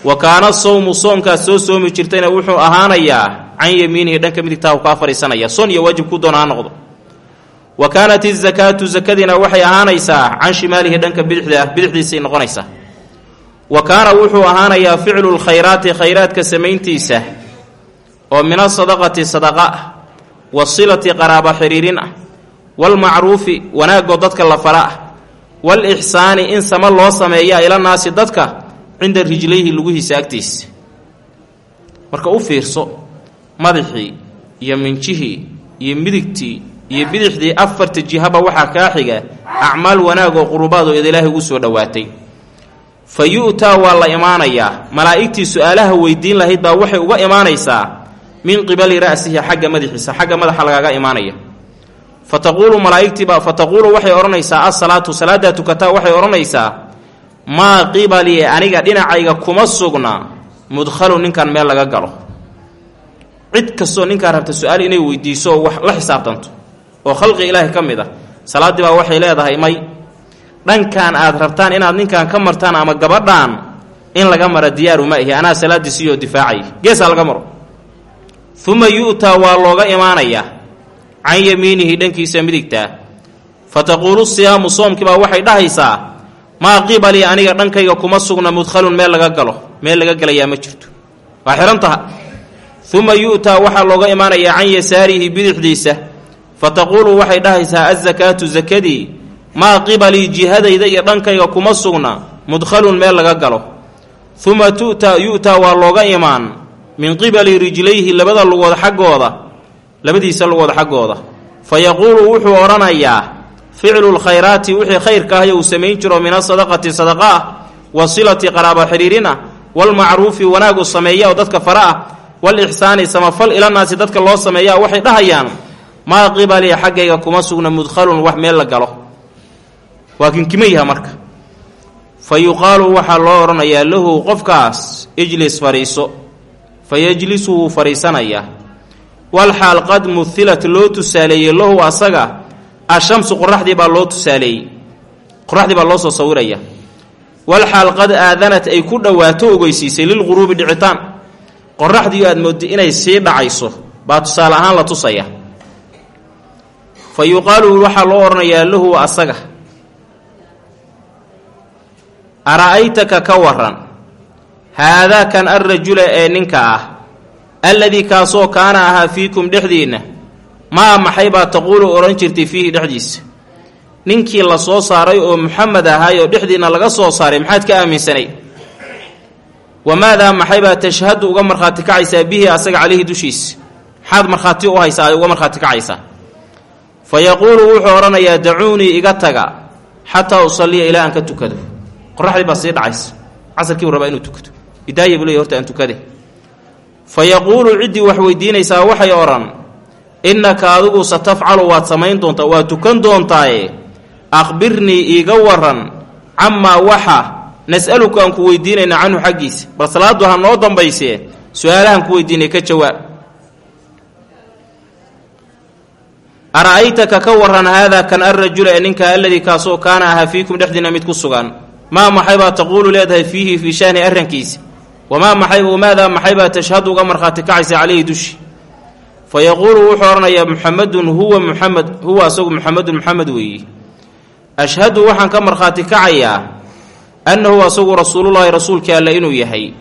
wa kaana sowmu soomkaad soo soomi jirtayna wuxuu ahaanayaa can yamiinihi dhanka midigtaha kaa fadhiisanaya. Soon iyo waajib ku doona ha noqdo. Wa kaanat izakaatu sakadiina waxay ahaanaysaa can shimaalihi dhanka bidixda bidixdiisay noqonaysaa wa kaana wuxuu ahaanayaa ficlu lkhayraati khayraadka samayntiisa oo min asadaqati sadaqa ah wasilati qaraaba xiriirin ah waalmacruufi wanaagoo dadka la fara ah waalixsaani in sama loo sameeyaa ilanaasi dadka cinda rijlayhi lugihiisa agtiisa marka u fiirso madaxii iyo minjihii iyo midigtii iyo bidixdii afarta jihaba waxaa kaa xiga acmaal wanaag oo qurubaad oo ilaahay ugu soo dhowaatay fa yu'taa waa la imaanayaa malaa'igtii su'aalaha weydiin lahayd baa waxay uga imaanaysaa min qibali ra'sihi xagga madaxiisa xagga madaxa lagaaga imaanaya. Fa taquulu malaa'igtiiba fa taquulu waxay odhanaysaa asalaatu salaaddaa tukataa waxay odhanaysaa maa qibalii aniga dhinacayga kuma sugna mudkhalu ninkan meel laga galo. Cid kastoo ninkaa rabta su'aal inay weydiiso wax la xisaabtanto oo khalqi ilaahi ka mid ah salaaddii baa waxay leedahay may dhankan aad rabtaan inaad ninkan ka martaan ama gabadhaan in laga mara diyaaru ma ihi anaa salaaddii siyoo difaacay. Geesaa laga maro. Uma yu'taa waa looga imaanayaa can yamiinihi dhankiisa midigtaa fa taquulu siyaamu soomkiibaa waxay dhahaysaa maa qibalii aniga dhankayga kuma sugna mudkhalun meel laga galo meel laga gelayaa ma jirto. Waa xihan taha. Uma yu'taa waxaa looga imaanayaa can yasaarihi bidixdiisa. Fa taquulu waxay dhahaysaa azakaatu sakadii maa qibalii jihadayda iyo dhankayga kuma sugna mudkhalun meel laga galo. Uma tu'taa yu'taa waa looga imaan min qibali rijlayhi labada lugood xaggooda labadiisa lugood xaggooda. Fa yaquulu wuxuu odhanayaa ficlu lkhayraati wixii khayrka ahyo uu samayn jiro min asadaqati sadaqa ah wa silati qaraaba xidhiirin ah walmacruufi wanaag u sameeya oo dadka fara ah walixsaani samafal ilanaasi dadka loo sameeyaa waxay dhahayaan maa qibalii xaggayga kuma sugna mudkhalun wax meel la galo waa kinkimayaha marka? Fa yuqaalu waxaa loo odhanayaa lahu qofkaas ijlis fadhiiso fa yejlisu wuu fadhiisanayaa walxaal qad muhilat loo tusaaleeyey lahu asaga ashamsu qoraxdii baa loo tusaaleeyey. Qoraxdii baa loo soo sawiraya. Walxaal qad aadanat ay ku dhowaato ogeysiisay lilquruubi dhicitaan. Qoraxdiiyo aad moodda inay sii dhacayso baa tusaale ahaan la tusaya. Fa yuqaalu waxaa loo odhanayaa lahu asaga ara'aytaka ka waran haadaakan alrajula ee ninka ah alladii kaasoo kaana ahaa fiikum dhexdiinna maa maxay baa taquulu odhan jirtay fiihi dhexdiisa ninkii la soo saaray oo muxamed ahaayoo dhexdiinna laga soo saaray maxaad ka aaminsanay? Wamaadaa maxay baa tashhadu uga markhaati kacaysaa bihi asaga calayhi dushiisa maxaad markhaati u haysaa uga markhaati kacaysaa? Fa yaquulu wuxuu odhanayaa dacuunii iga taga xataa usalliya ilaa aan ka tukado qoraxdii baa sii dhacaysa. Casarkii buu rabaa inuu tukado bidaaya buu leey horta aan tukade. Fa yaquulu ciddii wax weydiinaysaa waxay odhan innaka adigu satafcalu waad samayn doontaa waad tukan doontaaye akhbirnii iiga waran camaa waxa nas'aluka aan ku weydiinayna canhu xaggiisa bal salaaddu ha noo dambaysee su'aalahaan ku weydiinay ka jawaab. Ara'aytaka ka waran haadaa kan alrajula ee ninka alladii kaasoo kaana ahaa fiikum dhexdiina mid ku sugan maa maxay baa taquulu leedahay fiihi fii shaani arrankiisa? Wamaa maxay wamaadaa maxay baa tashhadu uga markhaati kacaysa calayhi dushi? Fa yaquulu wuxuu odhanayaa muxamedun huwa muxamed huwa asagu muxamedun muxamed weeye ashhadu waxaan ka markhaati kacayaa annahu asagu rasuulullaahi rasuulkii alle inuu yahay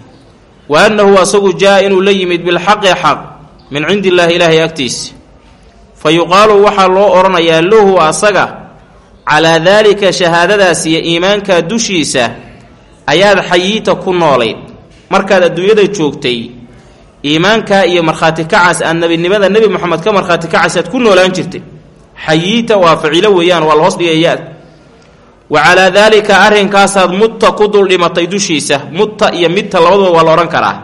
wa annahu asagu jaa inuu la yimid bilxaqi xaq min cindi illaahi ilaahay agtiisa. Fa yuqaalu waxaa loo odhanayaa lahu asaga calaa daalika shahaadadaas iyo iimaankaa dushiisa ayaad xayiita ku noolayd. Markaad adduunyada joogtay iimaankaa iyo markhaati kacaas aad nebinimada nebi moxamed ka markhaati kacaysaad ku noolaan jirtay. Xayiita waa ficilo weeyaan waa la hoos wa calaa daalika arrinkaasaad mutta ku dul dhimatay dushiisa mutta iyo midta labaduba waa la odhan karaa.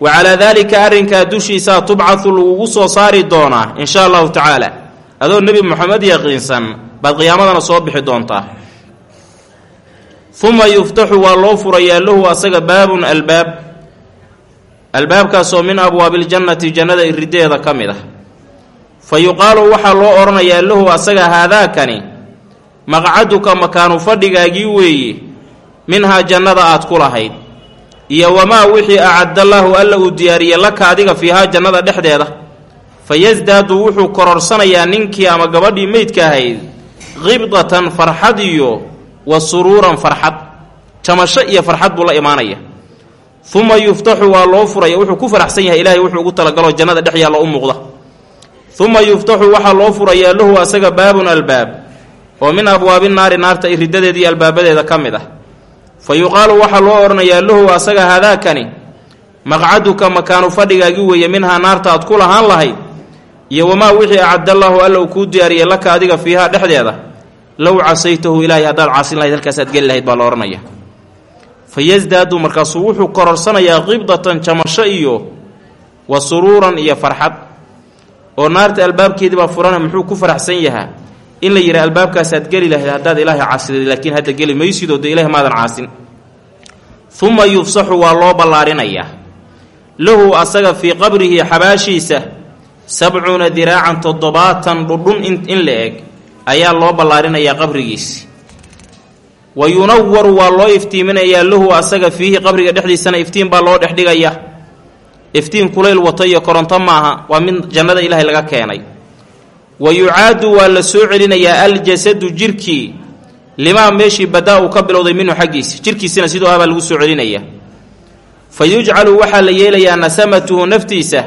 Wa calaa daalika arrinkaa dushiisaa tubcadu lagugu soo saari doonaa in shaa allahu tacaala. Adoo nebi moxamed yaqiinsan baad qiyaamadana soo bixi doontaa. Uma yuftaxu waa loo furayaa lahu asaga baabun albaab. Albaabkaasoo min abwaabiljannati jannada irideeda ka mid ah. Fa yuqaalu waxaa loo odhanayaa lahu asaga haadaakani maqcaduka makaanu fadhigaagii weeye minhaa jannada aad ku lahayd iyo wamaa wixii acaddallaahu alla uu diyaariyey laka adiga fiihaa jannada dhexdeeda. Fa yasdaadu wuxuu kororsanayaa ninkii ama gabadhii meydka ahayd qibdatan farxad iyo wa suruuran farxad. Jamasho iyo farxad buu la imaanaya. Uma yuftaxu waa loo furaya. Wuxuu ku faraxsan yahay ilaahay wuxuu ugu talagaloo jannada dhex yaalla u muuqda. Uma yuftaxu waxaa loo furayaa lahu asaga baabun albaab. Oo min abwaabi naari naarta iridadeeda iyo albaabadeeda ka mid ah. Fa yuqaalu waxaa loo odhanayaa lahu asaga haadaakani maqcaduka makaanu fadhigaagi weeye minhaa naarta aad ku lahaan lahayd iyo wamaa wixii acaddallaahu alla uu kuu diyaariyey laka adiga fiihaa dhexdeeda low casaytahu ilaahay haddaad caasin lahayd halkaasaad geli lahayd baa la odhanaya fa yasdaadu markaasuu wuxuu kororsanayaa qibdatan jamasho iyo wa suruuran iyo farxad oo naarta albaabkeedii baa furana muxuu ku faraxsan yahaa in la yidhaha albaabkaasaad geli lahayd haddaad ilaahay caasiday laakiin hadda geli maysidoo dee ilahay maadan caasin uma yufsaxu waa loo ballaarinayaa lahu asaga fii qabrihi xabaashiisa sabcuuna diraacan toddobaatan dhudhun in la eg ayaa loo ballaarinayaa qabrigiisi wa yunawaru waa loo iftiiminayaa lahu asaga fiihi qabriga dhexdiisana iftiin baa loo dhexdhigayaa iftiin kulayl wato iyo koronto maaha waa mid jannada ilaahay laga keenay. Wa yucaadu waa la soo celinayaa aljasadu jirkii limaa meeshii badaa uu ka bilowday minhu xaggiisa jirkiisina siduu ahbaa lagu soo celinaya. Fa yujcalu waxaa la yeelayaa nasamatuhu naftiisa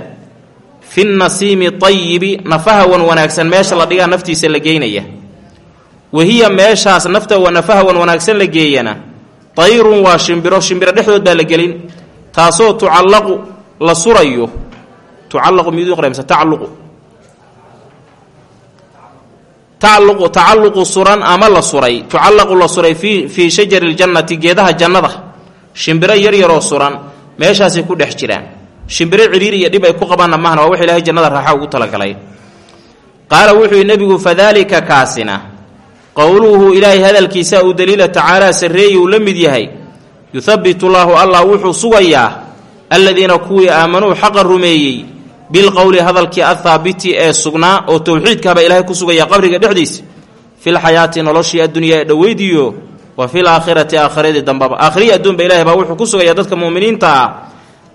fi nasiimi tayibi nafaha wan wanaagsan meesha la dhigaa naftiisa la geynaya wahiya meeshaas nafta nafaha wan wanaagsan la geeyana. Tayrun waa shimbiro shimbiro dhexdood baa la gelin. Taasoo tucallaqu la surayo. Tucallaqu miyuu qoraysa tacalluqu. Tacalluqu tacalluqu suran ama la suray. Tucallaqu la suray fii fii shajari ljannati geedaha jannada. Shimbiro yar yaroo suran meeshaasay ku dhex jiraan shimbiro cidhiir iyo dhib ay ku qabaanna mahna waa wax ilaahay jannada raaxa ugu talagalay. Qaala wuxuu yidhi nebigu fadaalika kaasina? Qowluhu ilaahay hadalkiisa uu daliila tacaalaa sarreeyi uu la mid yahay. Yuhabbitu llaahu allah wuxuu sugayaa aladiina kuwii aamanuu xaqa rumeeyey. Bilqowli hadalkii athaabiti ee sugnaa oo towxiidkaaba ilaahay ku sugaya qabriga dhexdiisa filxayaati noloshii addunyaa ee dhoweydiyo wa fil aakhirati aakhiradii dambaba. Aakhiriyi adduunba ilahay baa wuxuu ku sugayaa dadka muuminiinta ah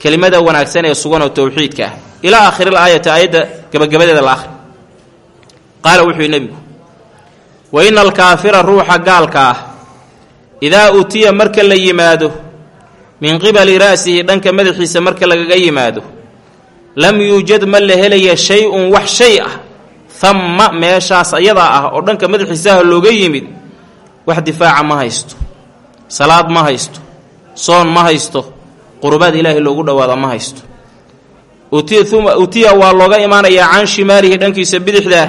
kelimada wanaagsan ee sugan oo towxiidka ah. Ilaa aakhiril aayati aayadda gabagabadeeda la akhri qaala wuxuu nebigu wa ina alkaafira ruuxa gaalka ah idaa utiya marka la yimaado min qibali ra'sihi dhanka madaxiisa marka lagaga yimaado lam yuujad ma la helaya shay-un wax shay ah hamma meeshaas ayadaa ah oo dhanka madaxiisaha looga yimid wax difaaca ma haysto salaad ma haysto soon ma haysto qurbaad ilaahay loogu dhowaada ma haysto. Utiya waa looga imaanayaa can shimaalihi dhankiisa bidixdaa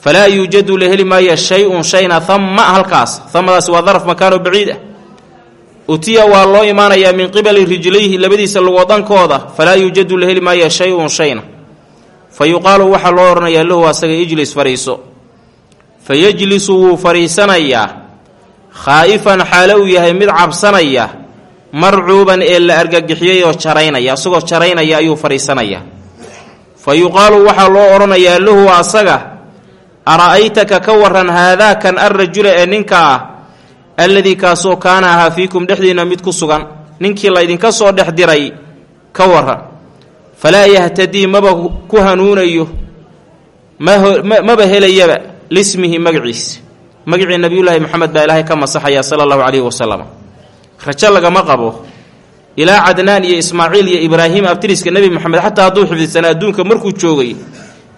falaa yuujadu la heli maayo shay-un shayna hamma halkaas. Hamadaasi waa daraf makaano baciid ah. Utiya waa loo imaanayaa min qibali rijlayhi labadiisa lugood dhankooda. Falaa yuujadu la heli maayo shay-un shayna. Fa yuqaalu waxaa loo odhanayaa lahu asaga ijlis fadhiiso. Fa yejlisu wuu fadhiisanayaa khaa'ifan xaalo uu yahay mid cabsanaya marcuuban ee la argagixiyey oo jaraynaya asagoo jaraynaya ayuu fadhiisanayaa fa yuqaalu waxaa loo odhanayaa lahu asaga ara'aytaka ka waran haadaakan alrajula ee ninka ah alladii kaasoo kaana ahaa fiikum dhexdiinna mid ku sugan ninkii laydinka soo dhex diray ka waran falaa yahtadii maba ku hanuunayo maba helayaba lismihi magaciisa magacii nebiyullaahi moxamed baa ilaahay ka masaxaya sala allahu calayhi wasalam rajo lagama qabo. Ilaa cadnaan iyo ismaaciil iyo ibraahim abtiriska nebi moxamed xataa hadduu xifdisana adduunka markuu joogay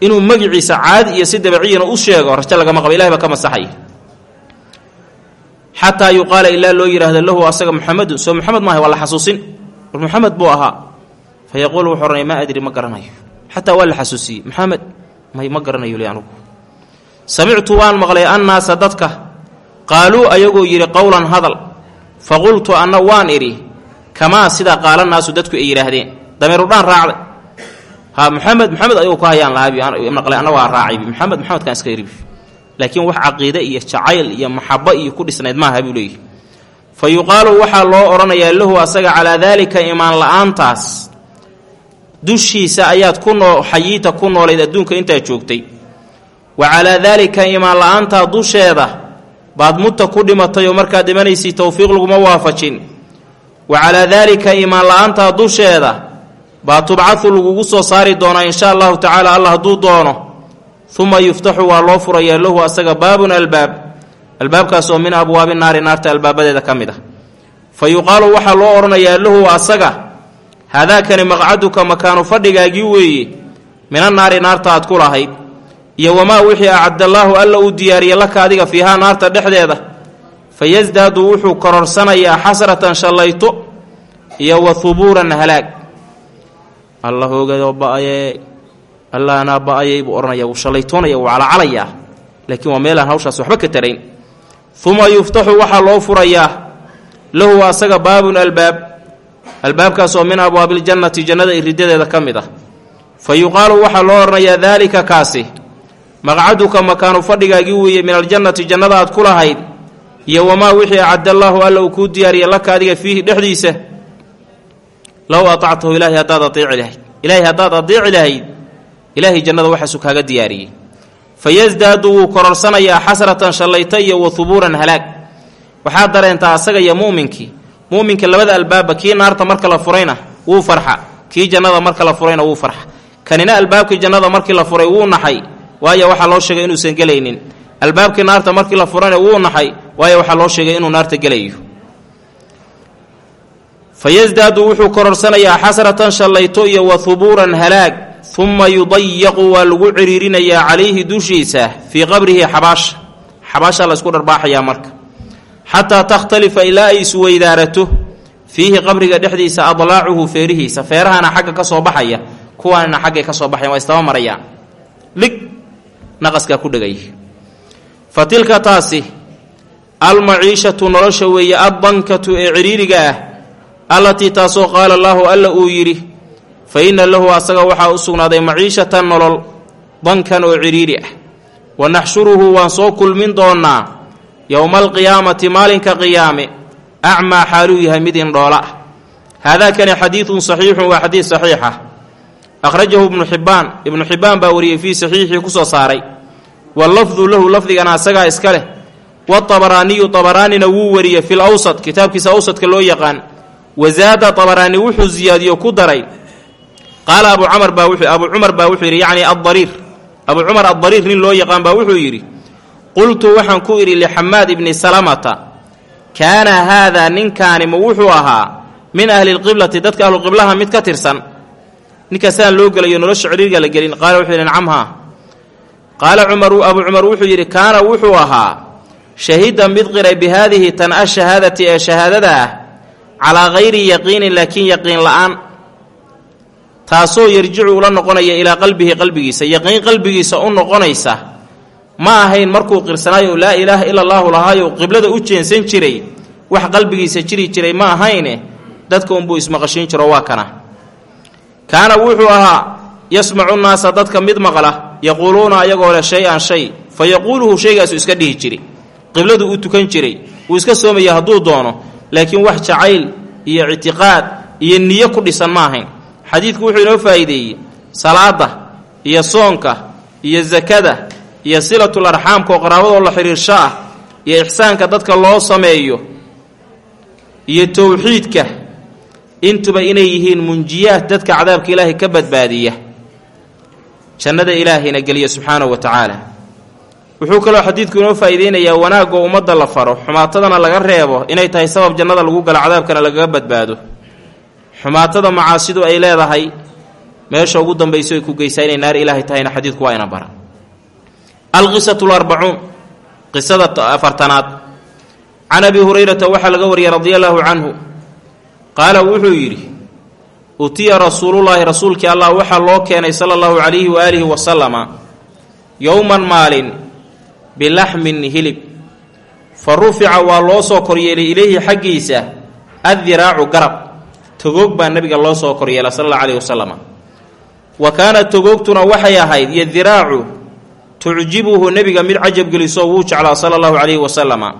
inuu magiciisa caadi iyo si dabaciyana u sheego rajo lagama qabo. Ilahay baa ka masaxaya xataa yuqaala ilaa loo yidhaahdo lahu asaga muxamedun soo muxamed maaha waa la xasuusin. War muxamed buu ahaa. Fa yaquulu wuxuu ohanaya maa adri ma garanayo. Xataa waa la xasuusiyey maxamed may ma garanayo li anugu. Samictu waan maqlay annaasa dadka. Qaaluu ayagoo yidhi qowlan hadal fa qultu anna waan idhi kamaa sidaa qaalanaasu dadku ay yidhaahdeen dameerudhaan raacday ha muxamed maxamed ayuu ku hayaan lahaabimaqlay anna waa raacaybi maxamed maxamedkaan iska iribi laakiin wax caqiide iyo jacayl iyo maxabo iyo ku dhisnayd maaha buu leeyihi fa yuqaalu waxaa loo odhanayaa lahu asaga calaa daalika imaan la'aantaas dushiisa ayaad ku noo xayiita ku noolayd adduunka intaad joogtay wa calaa daalika imaan la'aantaa dusheeda baad mutta ku dhimatay oo markaad dhimanaysay towfiiq laguma waafajin. Wa calaa daalika imaan la'aantaa dusheeda baa tubcadu lagugu soo saari doonaa insha allahu tacaala allah hadduu doono. Uma yuftaxu waa loo furayaa lahu asaga baabun albaab albaabkaas oo min abwaabi naari naarta albaabadeeda ka mid ah. Fa yuqaalu waxaa loo odhanayaa lahu asaga haadaakani maqcaduka makaanu fadhigaagii weeye mina naari naarta aad ku lahayd iyo wamaa wixii acadallaahu alla uu diyaariye laka adiga fiihaa naarta dhexdeeda fa yasdaadu wuxuu kororsanayaa xasratan shallayto iyo wa hubuuran halaag. Alla ba'ayee alla ba'ayay buu odhanaya wuu shallaytoonaya wuu calacalayaa laakiin waa meelaan hawshaas waxba ka tarayn. Uma yuftaxu waxaa loo furayaa lahu asaga baabun albaab albaabkaas oo min abwaabiljannati jannada iridadeeda ka mid ah. Fa yuqaalu waxaa loo odhanayaa daalika kaasi maqcaduka makaanu fadhigaagii weeye min aljannati jannada aad ku lahayd iyo wamaa wixii acadallaahu alla uu kuu diyaariya laka adiga fiihi dhexdiisa low atactahu ilaahay haddaad adeeci lahayd. Ilaahay haddaad adeeci lahayd ilaahay jannada waxaasuu kaaga diyaariyey. Fa yasdaadu wuu kororsanayaa xasratan shallayta iyo wa hubuuran halaag. Waxaad dareentaa asaga iyo mu'minkii mu'minka labada albaabba kii naarta marka la furayna wuu farxa. Kii jannada marka la furayna wuu farxa. Kanina albaabkii jannada markii la furay wuu naxay waayo waxaa loo sheegay inuusan gelaynin. Albaabkii naarta markii la furane wuu naxay waayo waxaa loo sheegay inuu naarta gelayo. Fa yasdaadu wuxuu kororsanayaa xasratan shallayto iyo wa hubuuran halaag uma yudayaqu waa lagu ciriirinayaa calayhi dushiisa fii qabrihi xabaasha. Xabaashaa la ysku dharbaaxayaa marka. Xataa takhtalifa ilaa ay isweydaarato fiihi qabriga dhexdiisa adlaacuhu feerihiisa feerahana xagga ka soo baxaya kuwaanina xaggay ka soo baxayan waa istaba marayaan lig naqaskaa ku dhegay. Fa tilka taasi almaciishatu nolosha weeye addankatu ee ciriiriga ah allatii taasoo qaala allaahu alla uu yidhi fa inna lahu asaga waxaa u sugnaaday maciishatan nolol dankan oo ciriiri ah. Wa naxshuruhu waan soo kulmin doonnaa yowma alqiyaamati maalinka qiyaame acmaa xaaluu yahay mid indhoola ah. Haadaakani xadiidun saxiixun waa xadiid saxiix ah akhrajahu ibnu xibbaan ibnu xibbaan baa wariyey fii saxiixii ku soo saaray wallafdu lahu lafdigana asagaa iska leh. Watabaraaniyu tabaraanina wuu wariyey fil awsad kitaabkiisa awsadka loo yaqaan. Wazaada tabaraani wuxuu ziyaadiyo ku daray. Qaala abu camar baa wuxuu abu cumar baa wuxuu yidhi yacni addariir. Abu cumar addariir nin loo yaqaan baa wuxuu yidhi qultu waxaan ku idhi lixamaad ibni salamata kaana haadaa ninkaani ma wuxuu ahaa min ahli lqiblati dadka ahluqiblaha mid ka tirsan? Ninkaasaan loo gelayo nolosha ciriirga la gelin qaala cumaru abu cumar wuxuu yidhi kaana wuxuu ahaa shahidan mid qiray bi haadihi tan a shahaadati ee shahaadada ah calaa hayri yaqiinin laakiin yaqiin la'aan taasoo yarjicu ula noqonaya ilaa qalbihi qalbigiisa yaqiin qalbigiisa u noqonaysa ma ahayn markuu qirsanaayo laa ilaaha ila allaahu lahaayo qiblada u jeensan jiray wax qalbigiisa jiri jiray ma ahayne dadka unbuu ismaqashiin jiro waa kana kaana wuxuu ahaa yasmacu nnaasa dadka mid maqla yaquuluuna ayagoo leh shay-an shay fa yaquuluhu shaygaasu iska dhihi jiri qibladu u tukan jiray wuu iska soomaya hadduu doono laakiin wax jacayl iyo ictiqaad iyo niyo ku dhisan ma ahayn. Xadiidku wuxuu inoo faa'iideeyey salaadda iyo soonka iyo sakada iyo silatul arxaamka oo qaraabadoo la xidhiirsho ah iyo ixsaanka dadka loo sameeyo iyo towxiidka intuba inay yihiin munjiyaad dadka cadaabka ilaahay ka badbaadiya jannada ilaahayna geliya subxaanahu wa tacaala. Wuxuu kaloo xadiidku inoo faa'iideynayaa wanaagoo ummadda la faro xumaatadana laga reebo inay tahay sabab jannada lagu galo cadaabkana lagaga badbaado. Xumaatada macaasidu ay leedahay meesha ugu dambayso ay ku geysaa inay naar ilaahay tahayna xadiidku waa ina bara alqisatu larbacuun qisada afartanaad. Can abi hurayrata waxaa laga wariyay radia allaahu canhu qaala wuxuu yidhi utiya rasuulullaahi rasuulkii allah waxaa loo keenay sala allahu calayhi waaalihi wasalama yowman maalin bilaxmin hilib. Fa rufica waa loo soo koryeelay ilayhi xaggiisa addiraacu garab. Togoog baa nebiga loo soo koryeela sala allahu calayhi wasalama wa kaanat togoogtuna waxay ahayd iyo diraacu tucjibuhu nebiga mid cajab geliso wuu jeclaa sala allahu calayhi wasalama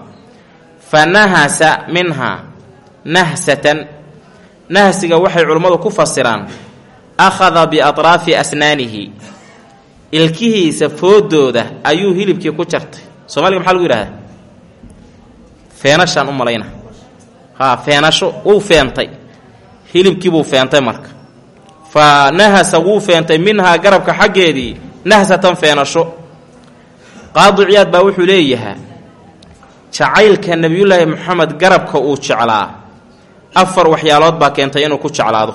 fa nahasa minha nahsatan nahsiga waxay culimmadu ku fasiraan akhada biatraafi asnaanihi. Ilkihiisa foodooda ayuu hilibkii ku jartay. Soomaaliga maxaa lagu yidhahdaa? Feenashaan u malayna. Haa feenasho wuu feentay. Hilibkiibuu feentay marka. Fa nahasa wuu feentay minhaa garabka xaggeedii nahsatan feenasho. Qaadi ciyaad baa wuxuu leeyahaa jacaylka nebiyullaahi moxamed garabka uu jeclaa afar waxyaalood baa keentay inuu ku jeclaado.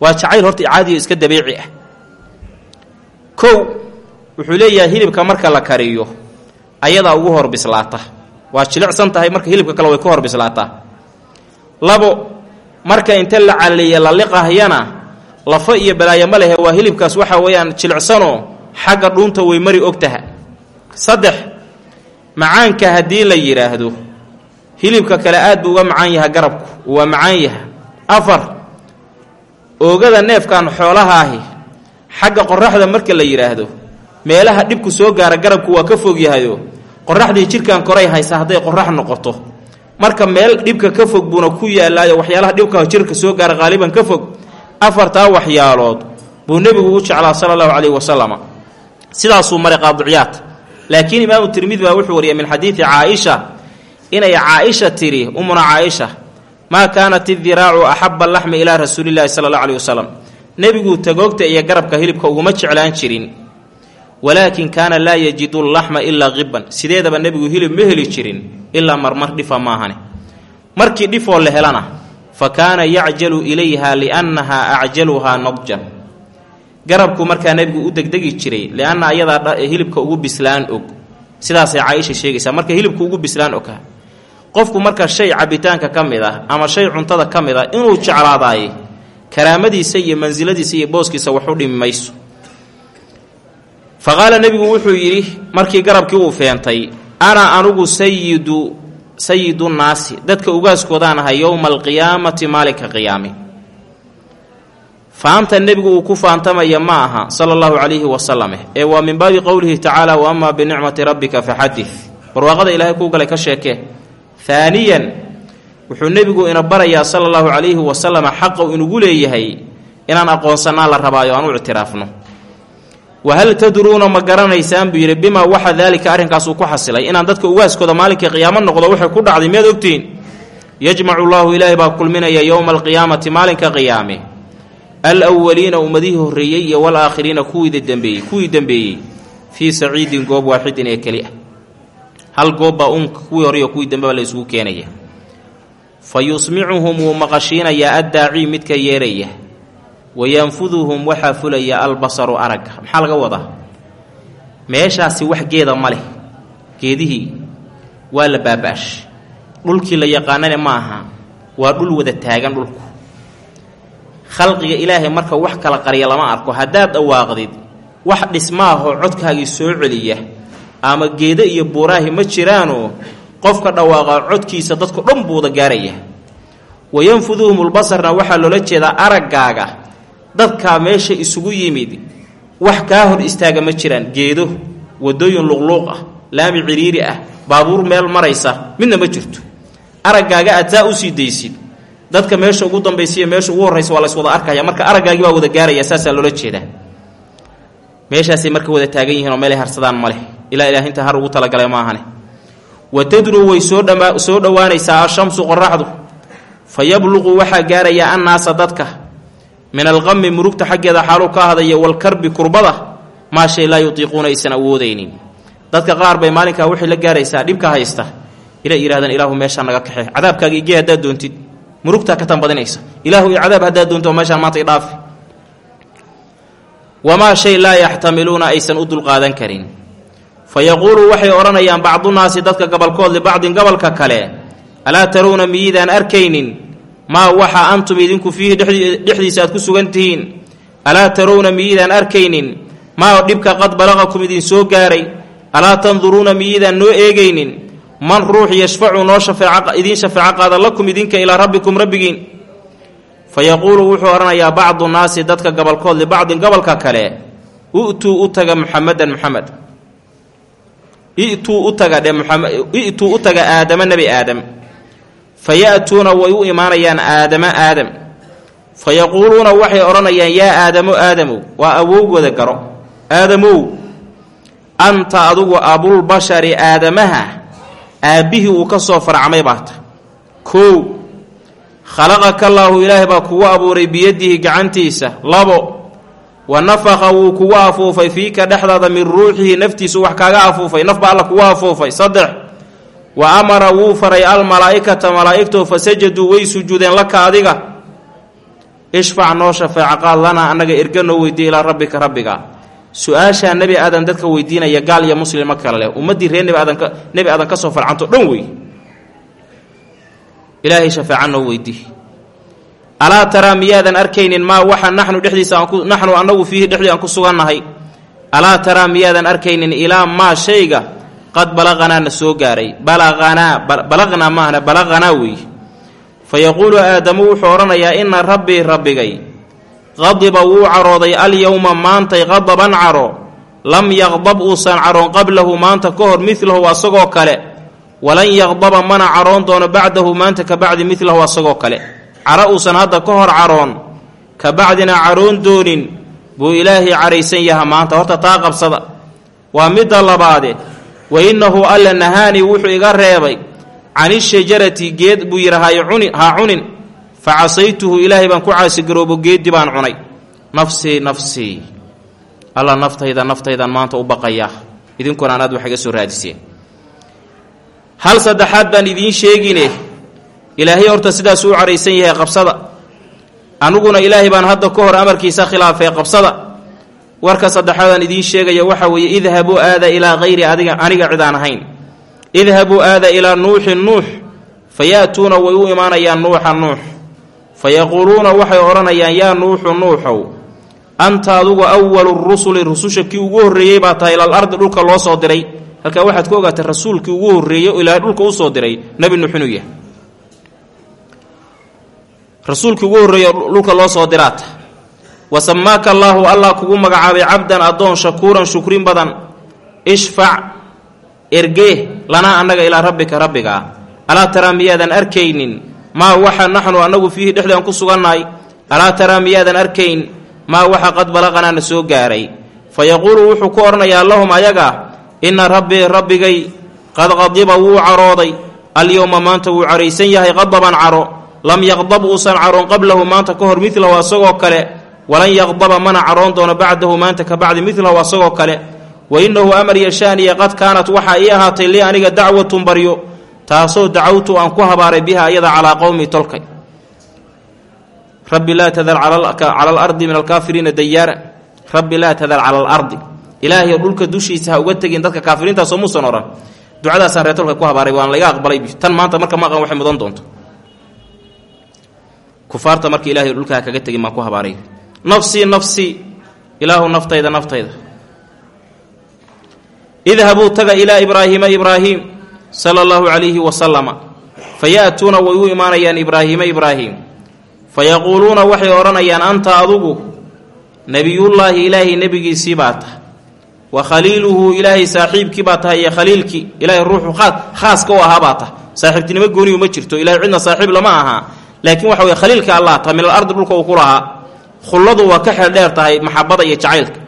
Waa jacayl horta caadiyo iska dabiici ah. Kow wuxuu leeyahay hilibka marka la kariyo ayadaa ugu hor bislaata waa jilicsan tahay marka hilibka kale way ka hor bislaataa labo marka inta la calaliya la liqahyana lafa iyo balaayo ma lehe waa hilibkaas waxa weeyaan jilicsanoo xagga dhuunta way mari ogtaha. Saddex macaanka haddii la yidhaahdo hilibka kale aad buu uga macaan yaha garabku. Waa macaan yaha afar oogada neefkan xoolahaahi xagga qoraxda marka la yidhaahdo meelaha dhibku soo gaara garabku waa ka fog yahayo. Qoraxdii jidhkan koray haysa hadday qorax noqoto. Marka meel dhibka ka fog buuna ku yaallaayo waxyaalaha dhibka jirka soo gaara qaaliban ka fog. Afartaa waxyaalood buu nebigu u jeclaa sala allahu calayhi wasalama sidaasuu maray qaadiciyaad laakiin imaamu tirmidi baa wuxuu wariyay min xadiidi caaisha inay caaisha tidhi umuna caaisha maa kaanat idiraacu axaba laxmi ilaa rasuulillahi sala allahu caleyhi wasalam nebigu tagoogta iyo garabka hilibka uguma jeclaan jirin. Walaakin kaana laa yajidu laxma ilaa qiban sideedaba nebigu hilib ma heli jirin ilaa marmar dhifa maahane. Markii dhifoo la helana fa kaana yacjalu ilayha liannahaa acjaluhaa nadjan. Garabku markaa nebigu u degdegi jiray lianna ayadaa hilibka ugu bislaan og. Sidaasay caaisha sheegaysaa marka hilibka ugu bislaan ogha qofku marka shay cabitaanka ka mid ah ama shay cuntada ka mid ah inuu jeclaadaaye karaamadiisa iyo mansiladiisa iyo booskiisa wax u dhimi mayso. Fa nebigu wuxuu yidhi markii garabkii uu feentay ana anugu sayidu sayidunnaasi dadka ugaaskoodaan ahay yowma alqiyaamati maalinka qiyaame faanta nebigu uu ku faantamaya ma aha sala allahu calayhi wasalame ee waa min baabi qowlihi tacaala wa amaa binicmati rabbika faxadid barwaaqada ilaahay kuu galay ka sheekee haaniyan wuxuu nebigu ina barayaa sala allahu calayhi wasalama xaqa inugu leeyahay inaan aqoonsannaa la rabaayo aan u ictiraafno. Wa hal tadruuna ma garanaysaan buu yidhi bimaa waxa daalika arrinkaasuu ku xasilay? Inaan dadka ugaaskooda maalinkii qiyaamo noqdo waxay ku dhacday miyaad ogtihiin yajmacu llaahu ilaahay baa kulminaya yowma alqiyaamati maalinka qiyaame. Alwaliina ummadihii horreeyey iyo walaakhiriina kuwii dembeeyey kuwii dembeeyey fii saciidin goob waaxidin ee keli ah hal goobbaa uunka kuwii hore iyo kuwii dambeba la isugu keenaya. Fa yusmicuhum wuu maqashiinayaa addaaci midka yeeraya. Wayanfuduhum waxaa fulaya albasaru aragga. Maxaa laga wadaa? Meeshaasi wax geeda ma leh. Geedihii waa la baaba-ash. Dhulkii la yaqaanane ma aha. Waa dhul wada taagan dhulku. Khalqiga ilaahay marka wax kala qarya lama arko. Haddaad dhawaaqdid wax dhismaahoo codkaagii soo celiya ama geeda iyo buuraahi ma jiraanoo qofka dhawaaqa codkiisa dadku dhan buuda gaaraya. Wayanfuduhumulbasarna waxaa loola jeedaa araggaaga. Dadkaa meesha isugu yimid wax kaa hor istaaga ma jiraan. Geedo wadooyin luqluuq ah laami ciriiri ah baabuur meel maraysa midna ma jirto. Araggaaga aad saa u sii daysid. Dadka meesha ugu dambaysiiyo meesha ugu horraysa waa la yswada arkaya. Marka araggaagii baa wada gaaraya saasaa loola jeedaa. Meeshaasay marka wada taagan yihiin oo meelay harsadaan ma leh ilaa ilaahinta har ugu talagalay maahane wa tadruu way soo dhama soo dhowaanaysaa ashamsu qoraxdu fa yabluqu waxaa gaarayaa annaasa dadka. Min alqami murugta xaggeeda xaaluu ka ahadaya walkarbi kurbada maa shay laa yutiiquuna aysan awoodaynin. Dadka qaar bay maalinkaa waxay la gaaraysaa dhibka haysta. Inay yidhahdaan ilaahu meeshaa naga kaxe cadaabkaaga igee haddaad doontid murugtaa ka tanbadinaysa ilaahu i cadaab haddaad doonto oo meeshaan maanta idhaafi wamaa shay laa yaxtamiluuna aysan u dulqaadan karin fa yaquulu waxay odhanayaan bacdunaasi dadka gobolkood libacdin gobolka kale alaa tarawna miyiidaan arkaynin maa waxa antum idinku fiihi dhexdiisa aad ku sugan tihiin alaa tarawna miyiidaan arkaynin maa dhibka qad balaqakum idin soo gaaray alaa tanduruuna miyiidaan noo eegaynin man ruux yashfacu noo idiin shafeeco qaada lakum idinka ilaa rabbikum rabbigiin fa yaquulu wuxuu odhanayaa bacdu naasi dadka gobolkood libacdin gobolka kale u'tuu u taga muxamedan muxamed i'tuu u taga aadama nebi aadam. Fa ya'tuuna way u imaanayaan aadama aadam. Fa yaquuluuna waxay odhanayaan yaa aadamo aadamow waa awowgooda garo. Aadamow anta adugu abulbashari aadamaha aabbihii uu ka soo farcmay baata. Koow khalaqaka allaahu ilaahay baa kugu abuuray biyadihi gacantiisa labo wa nafaqa wuu kugu afuufay fiika dhexdaada min ruuxihi naftiisu wax kaaga afuufay nafba alla kugu afuufay saddex. Wa amara wuu faray almalaa'ikata malaa'igtoo fa sajaduu way sujuudeen laka adiga. Ishfac noo shafeeca qaad lanaa annaga erga noo weydiiya ilaa rabbika rabbiga. Su'aashaa nebi aadan dadka weydiinaya gaal iyo muslima kale leh. Ummaddii reer nebi aadan nebi aadan ka soo farcanto dhan wey. Ilaahay shafeeca noo weydii alaa taraa miyaadan arkaynin maa waxa naxnu dhexdiisa naxnu annagu fiihi dhexdii aan ku sugannahay? Alaa taraa miyaadan arkaynin ilaa maa shayga qad balaqanaa na soo gaaray. Balaqanaa balaqnaa maahna balaqanaa weeye fa yaquulu aadamu wuxuu odhanayaa inna rabbii rabbigay qadiba wuu carooday alyowma maantay qadaban caro lam yaqdab uusan caroon qablahu maanta ka hor midlahu asagoo kale walan yaqdaba mana caroon doono bacdahu maanta ka bacdi midlahu asagoo kale caro uusan hadda ka hor caroon ka bacdina caroon doonin buu ilaahay caraysan yaha maanta. Horta taa qabsada. Waa midda labaade. Wa innahu alla nahaanii wuxuu iga reebay canishajarati geed buu yidhi hay ha cunin. Fa casaytuhu ilaahay baan ku caasigaroobo geeddi baan cunay. Nafsii nafsii alla naftayda naftaydan maanta u baqayaa idinkuna anaad wax iga soo raadiseen. Hal saddexaad baan idiin sheegine ilaahay horta sidaasuu u caraysan yahay qabsada. Aniguna ilaahay baan hadda ka hor amarkiisa khilaafay qabsada. Warka saddexaadaan idiin sheegaya waxaa weeye idhabuu aada ilaa hayri adiga aniga cid aan ahayn. Idhabuu aada ilaa nuuxin nuux fa ya'tuuna way u imaanayaan nuuxa nuux. Fa yaquuluuna waxay odhanayaan yaa nuuxu nuuxow anta adugu awalu rusuli rususha kii ugu horreeyey baa tahay ilal ardi dhulka loo soo diray. Halkaa waxaad ku ogaatay rasuulkii ugu horreeyey ilaahay dhulka u soo diray nebi nuux inuu yahay rasuulkii ugu horreeye dhulka loo soo diraata wa samaaka allaahu allah kugu magacaabay cabdan addoon shakuuran shukrin badan. Ishfac ergee lanaa annaga ilaa rabbika rabbiga. Ah alaa taraa miyaadan arkaynin? Maa waxa naxnu annagu fiihi dhexdaan ku sugannahay? Alaa taraa miyaadan arkayn? Maa waxa qad balaqanaa na soo gaaray? Fa yaquulu wuxuu ku odhanayaa lahum ayaga inna rabbii rabbigay qad qadiba wuu carooday. Alyowma maanta wuu caraysan yahay qadaban caro lam yaqdab uusan caroon qablahu maanta ka hor midlahu asagoo kale walan yaqdaba mana caroon doono bacdahu maanta ka bacdi midlahu asagoo kale. Wa innahu amar yashaaniya qad kaanat waxaa ii ahaatay lii aniga dacwatun baryo taasoo dacawtu aan ku habaaray biha iyada calaa qowmi tolkay. Rabbi laa tadar cala alardi min alkaafiriina dayaara. Rabbi laa tadar cala alardi ilaahay dhulka dushiisa ha uga tegin dadka kaafiriintaasoo muusan odhan ducadaasaan reer tolka ku habaaray waan laga aqbalay tan maanta marka ma aqan waxay mudan doonto kufaarta marka ilahay dhulka ha kaga tegin baan ku habaaray? Nafsii nafsii ilaahu naftayda naftayda. Idhabuu taga ilaa ibraahiima ibraahim sala allahu calayhi wasalama fa ya'tuuna way u imaanayaan ibraahiima ibraahim. Fa yaquuluuna waxay odhanayaan anta adugu nebiyullaahi ilaahay nebigiisii baa tahay. Wa khaliiluhu ilaahay saaxiibkii baa tahay iyo khaliilkii ilaahay ruuxu khaaska u ahaa baa tahay. Saaxiibtinimo gooniyu ma jirto ilahay cidna saaxiib lama ahaa laakiin waxa weye khaliilka allah tahay min al ardi dhulka uu ku lahaa khulladu waa ka xeel dheer tahay maxabada iyo jacaylka.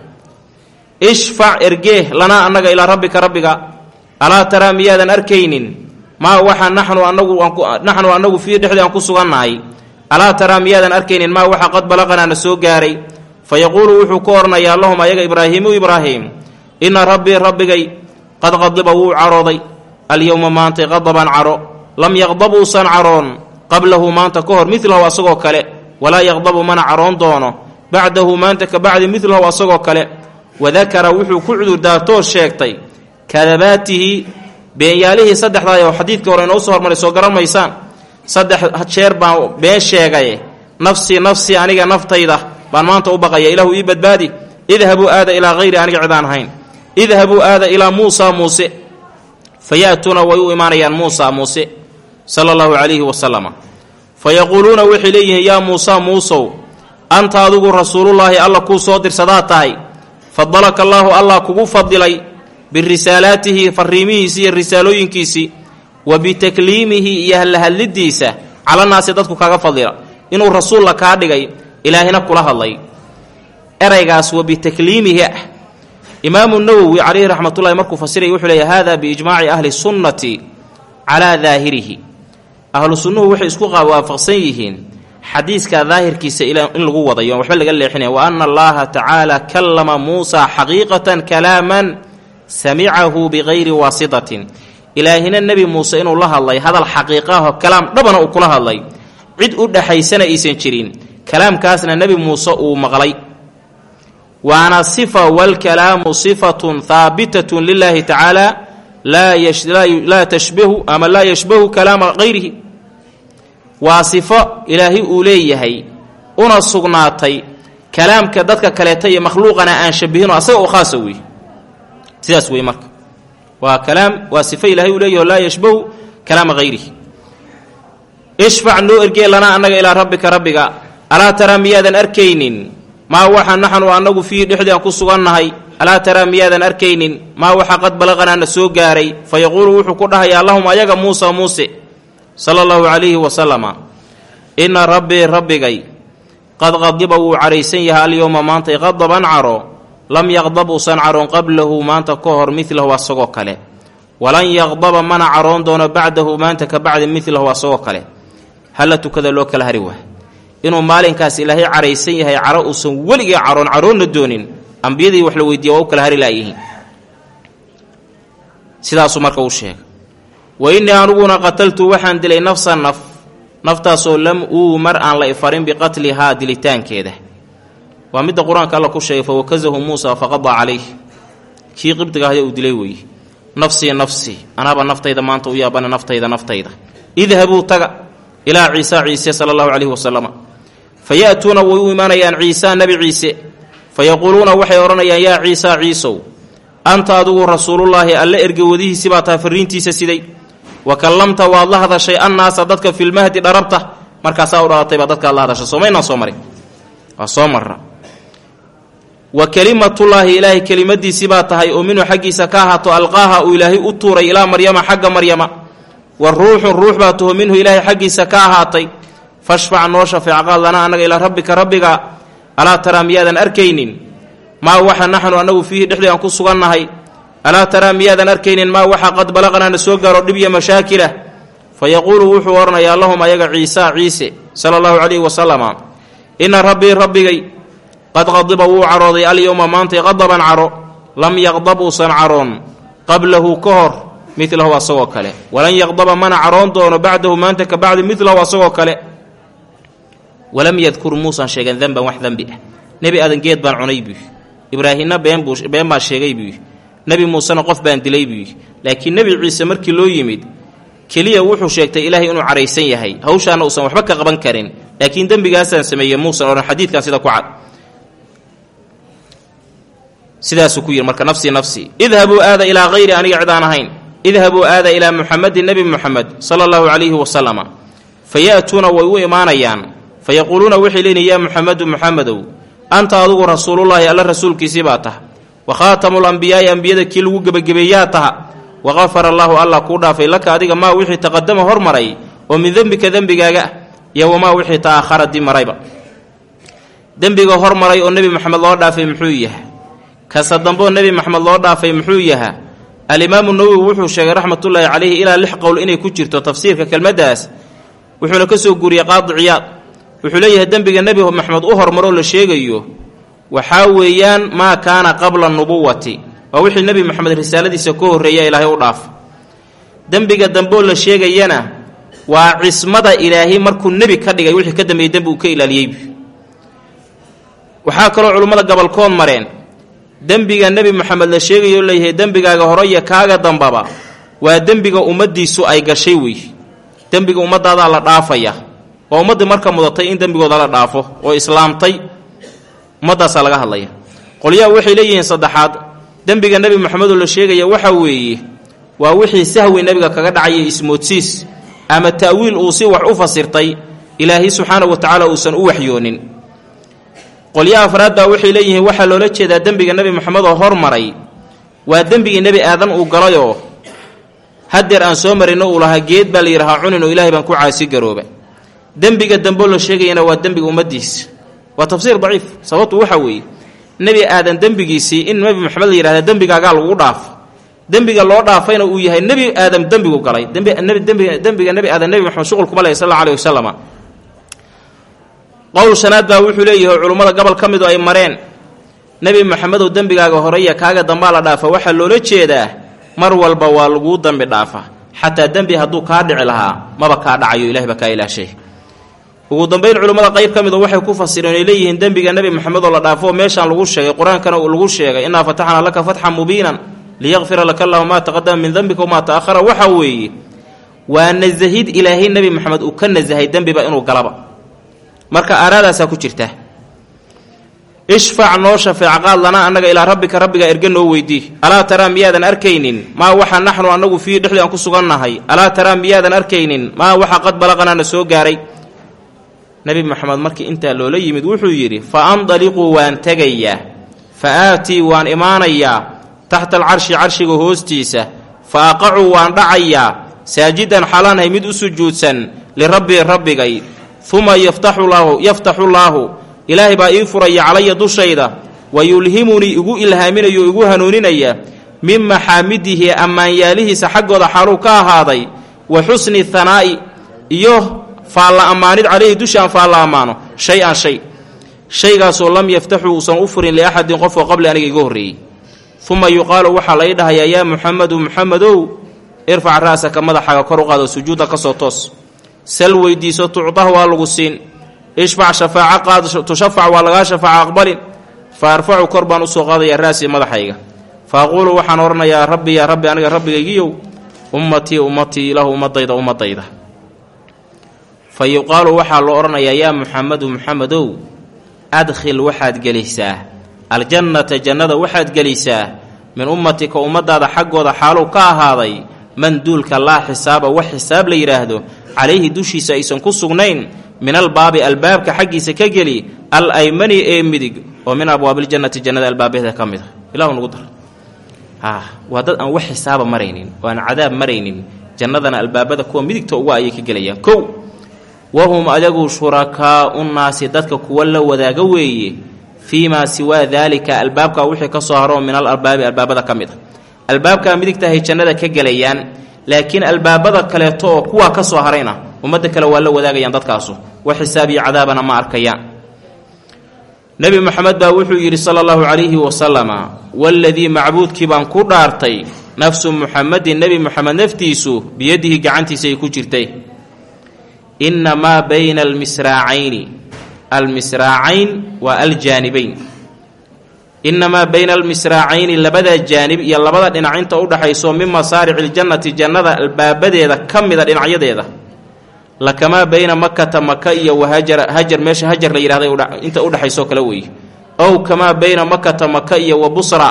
Ishfac ergee lanaa annaga ilaa rabbika rabbiga alaa taraa miyaadan arkaynin maa waxa naxnu anagu naxnu annagu fii dhexdii aan ku sugannahay alaa taraa miyaadan arkaynin maa waxa qad balaqanaa na soo gaaray. Fa yaquulu wuxuu ku odhanayaa lahum ayaga ibraahiimu ibraahim inna rabbii rabbigay qad qadiba wuu carooday alyowma maantay qadaban caro lam yaqdab uusan caroon qablahu maanta ka hor midlahu asagoo kale walaa yaqdabu mana caroon doono. Bacdahu maanta ka bacdi midlahu asagoo kale. Wadakara wuxuu ku cudurdaartoo sheegtay kadabaatihi beenyaalihii saddexdaay oo xadiidkii hore inoo soo hormaray soo garan maysaan. Saddex jeer baan been sheegaye nafsii nafsii aniga naftayda baan maanta u baqaya ilaahu ii badbaadi. Idhabuu aada ilaa hayri aniga cidaan ahayn. Idhabuu aada ilaa muusaa muuse. Fa ya'tuuna way u imaanayaan muusaa muuse sala allahu calayhi wasalama fa yaquuluuna waxay leeyihiin yaa muusaa muusow anta adigu rasuulullaahi alla kuu soo dirsadaa tahay. Fadalaka allaahu allah kugu fadilay birisaalaatihi fariimihiisii iyo risaalooyinkiisii wa bitakliimihi iyo hallahadlidiisa calanaasi dadku kaga fadila. Inuu rasuulla kaa dhigay ilaahina kula hadlay. Eraygaas wa bitakliimihi. Ah imaamu nawowi calayhi raxmatullahi markuu fasiraya wuxuu leeya hada biijmaaci ahli sunnati calaa daahirihi ahlu sunnuhu waxay isku waafaqsan yihiin xadiiska daahirkiisa in lagu wadayo. Waxba laga leexinaya wa ana allaha tacaala kallama muusa xaqiiqatan kalaaman samicahu bikayri waasitatin. Ilaahina nebi muuse inuu la hadlay hadal xaqiiqaho kalaam dhabana uu kula hadlay. Cid u dhaxaysana aysan jirin. Kalaamkaasna nebi muuse uu maqlay. Waana sifa walkalaamu sifatun haabitatun lilaahi tacaala laa tashbahu ama laa yashbahu kalaama hayrihi waa sifo ilaahay uu leeyahay una sugnaatay kalaamka dadka kaleeta iyo makhluuqana aan shabihin oo asaga u khaasa wey sidaas wey marka. Waa kalaam waa sifo ilaahay uu leeyahy laa yashbahu kalaama hayrihi ishfac noo ergee lanaa annaga ilaa rabbika rabbiga. Alaa taraa miyaadan arkaynin? Maa waxa naxnu annagu fiihi dhexdii aan ku sugannahay alaa taraa miyaadan arkaynin? Maa waxa qad balaqanaa na soo gaaray? Fa yaquulu wuxuu ku dhahayaa lahum ayaga muusa muuse sala allahu calayhi wasalama inna rabbii rabbigay qad qadiba wuu caraysan yahay alyowma maantay qadaban caro lam yaqdab uusan caroon qablahu maanta ka hor midlahu asagoo kale. Walan yaqdaba mana caroon doono bacdahu maanta ka bacdi midlahu asagoo kale. Halla tukada loo kala hari waa inuu maalinkaas ilaahay caraysan yahay caro uusan weligii caroon caroonna doonin ambiyadii wax la weydiiya waa u kala hari laayihiin sidaasuu marka u sheegay wa innii aniguna qataltu waxaan dilay nafsan naf naftaasoo lam uumar aan la ifarin biqatlihaa dilitaankeeda. Waa midda qur'aanka alla ku sheegay fawakazahu muusa faqadaa calayh kii qibdiga ahya uu dilay weeye nafsii nafsii anaaba naftayda maanta u yaabana naftayda naftayda. Idhabuu taga ilaa ciisa ciise sala allahu calayhi wasalama fa ya'tuuna way u imaanayaan ciisaa nebi ciise. Fa yaquuluuna waxay odhanayaan yaa ciisaa ciisow anta adigu rasuulullaahi alle ergawadihiisi baa tahay farriintiisa siday wa kallamta waad la hadashay annaasa dadka filmahdi dharabta markaasaa u dhalatay baa dadkaad la hadashay soomaynaan soo marin waa soo marra wa kelimatullaahi ilaahay kelimadiisii baa tahay oo minhu xaggiisa ka ahaato alqaaha uu ilaahay u tuuray ilaa maryama xagga maryama wa ruuxun ruux baa taho minhu ilaahay xaggiisa ka ahaatay fashfac noo shafeecqaad lana annaga ilaa rabbika rabbiga alaa taraa miyaadan arkaynin maa waxa naxnu annagu fiihi dhexdii aan ku sugannahay alaa taraa miyaadan arkaynin maa waxa qad balaqnaa na soo gaaro dhib iyo mashaakilah fa yaquulu wuxuu odhanayaa lahum ayaga ciisaa ciise sala allahu calayhi wasalama inna rabbii rabbigay qad qadiba wuu carooday alyowma maantay qadaban caro lam yaqdab uusan caroon qablahu ka hor midlahu asagoo kale. Walan yaqdaba mana caroon doono bacdahu maanta ka bacdi midlahu asagoo kale. Walam yadkur muusan sheegan denban wax dembi ah. Nebi aadan geed baan cunay buu ibraahimna been buu been baan sheegay buu nebi muusena qof baan dilay buu laakiin nebi ciise markii loo yimid keliya wuxuu sheegtay ilaahay inuu caraysan yahay. Hawshaana uusan waxba ka qaban karin. Laakiin dembigaasaan sameeyey muusan odhan xadiidkan sida ku cad. Sidaasuu ku yidhi marka nafsii nafsii idhabuu aada ilaa hayri aniga cid aan ahayn. Idhabuu aada ilaa muxamedin nebi muxamed sala allahu calayhi wasalama fa ya'tuuna way u imaanayaan. Fa yaquuluuna waxay yaa muxamedu muxamedow anta adugu rasuulullaahi alla rasuulkiisii baa taha wa khaatamul ambiyaa'i ambiyada kii lagu gebagabeeyaa taha. Wa qafara allaahu allah kuu dhaafay laka adiga maa wixii taqadama hormaray oo min dembika dembigaaga ah iyo wamaa wixii ta'ahara dib marayba. Dembiga hormaray oo nebi moxamed loo dhaafay muxuu yahay. Kasa damboo nebi maxamed loo dhaafay muxuu yahaa alimaamu nawowi wuxuu sheegay raxmatullaahi calayhi ilaa lix qowl inay ku jirto tafsiirka kelmaddaas wuxuuna ka soo guuriyey qaadi ciyaad. Wuxuu leeyahay dembiga nebi maxamed u hormaroo la sheegayo waxaa weeyaan maa kaana qabla nubuwati. Waa wixii nebi maxamed risaaladiisa ka horreeya ilaahay u dhaaf. Dembiga damboo la sheegayana waa cismada ilaahay markuu nebi ka dhigay wixii ka dambeeyey dembi uu ka ilaaliyey. Waxaa kaloo culummada gobolkood mareen dembiga nebi moxamed la sheegayo leeyahay dembigaaga hore iyo kaaga dambaba waa dembiga ummaddiisu ay gashay wey. Dembiga ummadaadaa la dhaafaya. Waa ummaddii marka mudatay in dembigooda la dhaafo oo islaamtay ummaddaasaa laga hadlaya. Qolyaha waxay leeyihiin saddexaad. Dembiga nebi moxamedoo la sheegaya waxa weeye waa wixii sahwi nebiga kaga dhacaya ismoodsiis ama ta'wiil uu si wax u fasirtay ilaahay subxaana wa tacaala uusan u waxyoonin. Qolyaha afraad baa waxay leeyihiin waxaa loola jeedaa dembiga nebi moxamed oo hormaray. Waa dembigii nebi aadan uu galayoo haddeer aan soo marino uu lahaa geed baa la yidhahaa cunin oo ilaahay baan ku caasi garooba. Dembiga damboo la sheegayana waa dembiga ummaddiisa waa tafsiir daciif sababtu waxa weeye nebi aadan dembigiisii in nebi moxamed la yidhahda lagu dhaafo dembiga loo dhaafayna uu yahay nebi aadam dembigu galay. Dembiga nebi aadan nebi moxamed shuqul kuma leh sal alla alih wasalam qowl baa wuxuu leeyahay culummada gobol ka ay mareen nebi moxamedow dembigaaga horeya kaaga dambaa la dhaafa waxaa loola jeedaa mar walba waa laguu dembi dhaafa. Xataa dembi hadduu kaa dhici lahaa maba kaa dhacayo ilahay baa kaa ilaashay ugu dambayn culummada qayb ka midu waxay ku fasireen ay leeyihiin dembiga nebi moxamedoo la dhaafo meeshaan lagu sheegay qur'aankana lagu sheegay innaa fataxnaa laka fatxan mubiinan liyaqfira laka allahu maa taqadama min dembika wamaa ta'ahara waxa weeye waa nasahid ilaahay nebi moxamed uu ka nasahay dembiba inuu galaba. Marka aaraadaasaa ku jirta. Ishfac noo shafeec qaad lanaa annaga ilaa rabbika rabbiga erge noo weydii. Alaa taraa miyaadan arkaynin? Maa waxa naxnu annagu fiihi dhexdii aan ku sugannahay? Alaa taraa miyaadan arkaynin? Maa waxa qad balaqanaa na soo gaaray nebi moxamed markii intaa loola yimid wuxuu yidhi fa andaliquu waan tegayaa fa aatii waan imaanayaa taxta alcarshi carshiga hoostiisa fa aqacuu waan dhacayaa saajidan xalaanahay mid u sujuudsan lirabbii rabbigay uma yaftaxulaahu yaftaxullaahu ilaahay baa ii furaya calaya dushayda wa yulhimunii igu ilhaaminayo o igu hanuuninaya min maxaamidihi ammaanyaalihiisa xaggooda xaaluu ka ahaaday wa xusni hanaa'i iyo faalla ammaanid calayhi dushaan faalla ammaano shay an shay. Shaygaasoo lam yaftaxu uusan u furin liaxadin qofoo qabli aniga iga horreeyey. Uma yuqaalu waxaa lai dhahayaa yaa muxamedu muxamedow irfac ra'saka madaxaaga kor u qaado sujuudda ka soo toos. Sal weydiiso tucdah waa lagu siin. Ishfac shafaaco qaad tushafac waa lagaa shafaaca aqbalin. Fa arfacu kor baan u soo qaadayaa ra'sii madaxayga. Fa waxaan odhanayaa rabbi yaa rabbi aniga rabbigaygiyow ummatii ummatii ilahu ummadayda ummadayda fa yuqaalu waxaa loo odhanayaa yaa muxamedu muxamedow adkhil waxaad gelaysaa aljannata jannada waxaad gelaysaa min ummatika ummadaada xaggooda xaalow ka ahaaday. Man duulka laa xisaaba wax xisaab la yidhaahdo calayhi dushiisa aysan ku sugnayn. Min albaabi albaabka xaggiisa ka geli. Al aymani ee midig. Oo min abwaabiljannati jannada albaabaheeda ka mid. A ilahu nugu dar. Waa dad aan wax xisaaba maraynin oo aan cadaab maraynin. Jannadana albaabada kuwa midigta uga ayay ka gelayaan. Kow wahum ayagu shurakaau nnaasi dadka kuwa la wadaaga weeye fii maa siwaa daalika albaabka wixii ka soo haro min al albaabi albaabada ka mid a albaabkaa midigtahay jannada ka gelayaan laakiin albaabada kaleeto oo kuwaa ka soo harayna ummadda kale waa la wadaagayaan dadkaasu wax xisaab iyo cadaabana ma arkayaan nebi moxamed baa wuxuu yidhi sala allahu calayhi wasalama waladii macbuudkii baan ku dhaartay nafsu muxamedin nebi moxamed naftiisu biyadihi gacantiisa ay ku jirtay innamaa bayna almisraacayni almisraacayn waa aljaanibayn innamaa bayna almisraacayni labada jaanib iyo labada dhinac inta u dhaxayso min masaarici iljannati jannada albaabadeeda ka mida dhinacyadeeda lakamaa bayna makata maka iyo wahajar hajar meesha hajar la yidhahda inta udhexaysoo kale weeye ow kamaa bayna makata maka iyo wa busra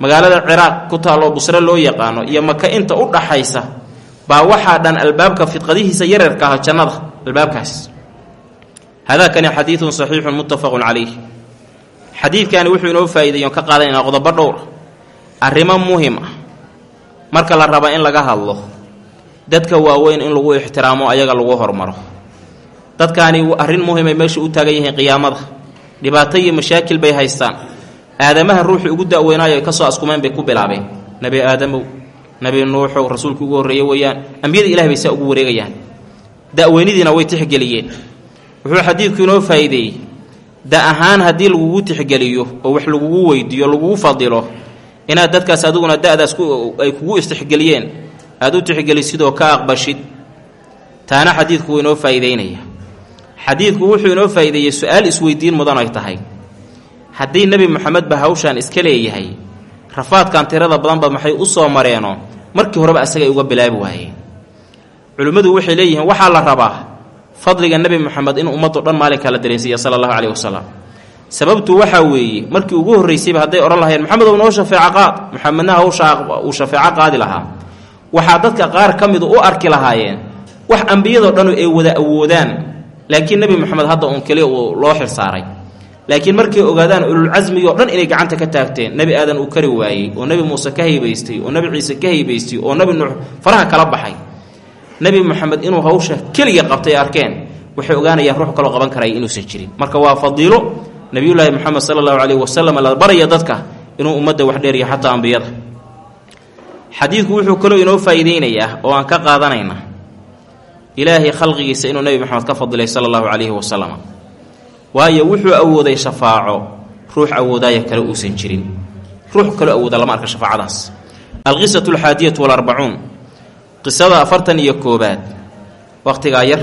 magaalada ciraaq ku taalloo busre loo yaqaano iyo maka inta u dhaxaysa baa waxaa dhan albaabka fidqadihiisa yareerka ah jannada albaabkaas. Hadaakani xadiidun saxiixun muttafaqun calayh. Xadiidkani wuxuu inoo faa'iideeyon ka qaadanaynaa qodobo dhowr arrimo muhiim ah. Marka la raba in laga hadlo dadka waaweyn in lagu ixtiraamo ayaga lagu hormaro. Dadkaani arrin muhimay meesha u taagan yihiin qiyaamada. Dhibaato iyo mashaakil bay haystaan. Aadamaha ruuxii ugu da'weynaayo ay ka soo askumeen bay ku bilaabeen. Nebi aadamow nebi nuuxow rasuulkii ugu horreeye weeyaan ambiyada ilahay bay saa ugu wareegayaan. Da'weynidiina way tixgeliyeen. Wuxuu xadiidku inoo faa'iideeyey da ahaan haddii lagugu tixgeliyo oo wax lagugu weydiiyo lagugu fadilo inaad dadkaas adiguna da'daas ay kugu istixgeliyeen aada u tixgelisidoo ka aqbashid. Taana xadiidku wuu inoo faa'iideynaya. Xadiidku wuxuu inoo faa'iideeyey su'aal isweydiin mudan ay tahay. Haddii nebi moxamed ba hawshaan iska leeyahay rafaadkan tirada badanba maxay u soo mareeno markii horeba asagay uga bilaabi waayeen. Culimmadu waxay leeyihiin waxaa la rabaa fadliga nebi moxamed in ummaddo dhan maalinkaa la dareensiiya sala allahu caleyhi wasalam sababtu waxaa weeye markii ugu horraysayba hadday odhan lahayeen maxamedow noo shafeeco qaad. Moxamedna hawsha uu shafeeco qaadi lahaa. Waxaa dadka qaar ka midu u arki lahaayeen wax ambiyadoo dhanu ay wada awoodaan. Laakiin nebi moxamed hadda uun keliya uu loo xilsaaray laakiin markay ogaadaan ululcasmigoo dhan inay gacanta ka taagteen nebi aadan uu kari waayey oo nebi muuse ka haybaystay oo nebi ciise ka haybaystay oo nebi nuux faraha kala baxay. Nebi moxamed inuu hawsha keliga qabtay arkeen waxay ogaanayaan ruux kaloo qaban karaya inuusan jirin. Marka waa fadiilo nebiyullaahi moxamed sala allahu caleyhi wasalam la baraya dadka inuu ummadda wax dheeriyo xataa ambiyada. Xadiidku wuxuu kaloo inoo faa'iideynayaa oo aan ka qaadanayna ilaahay khalqigiisa inuu nebi moxamed ka fadilay sala allahu calayhi wasalam waayo wuxuu awooday shafaaco ruux awoodaaya kale uusan jirin. Ruux kaloo awooda lama arka shafaacadaas. Alqisatu alxaadiyatu walarbacuun qisada afartan iyo koobaad. Wakhtigaa yar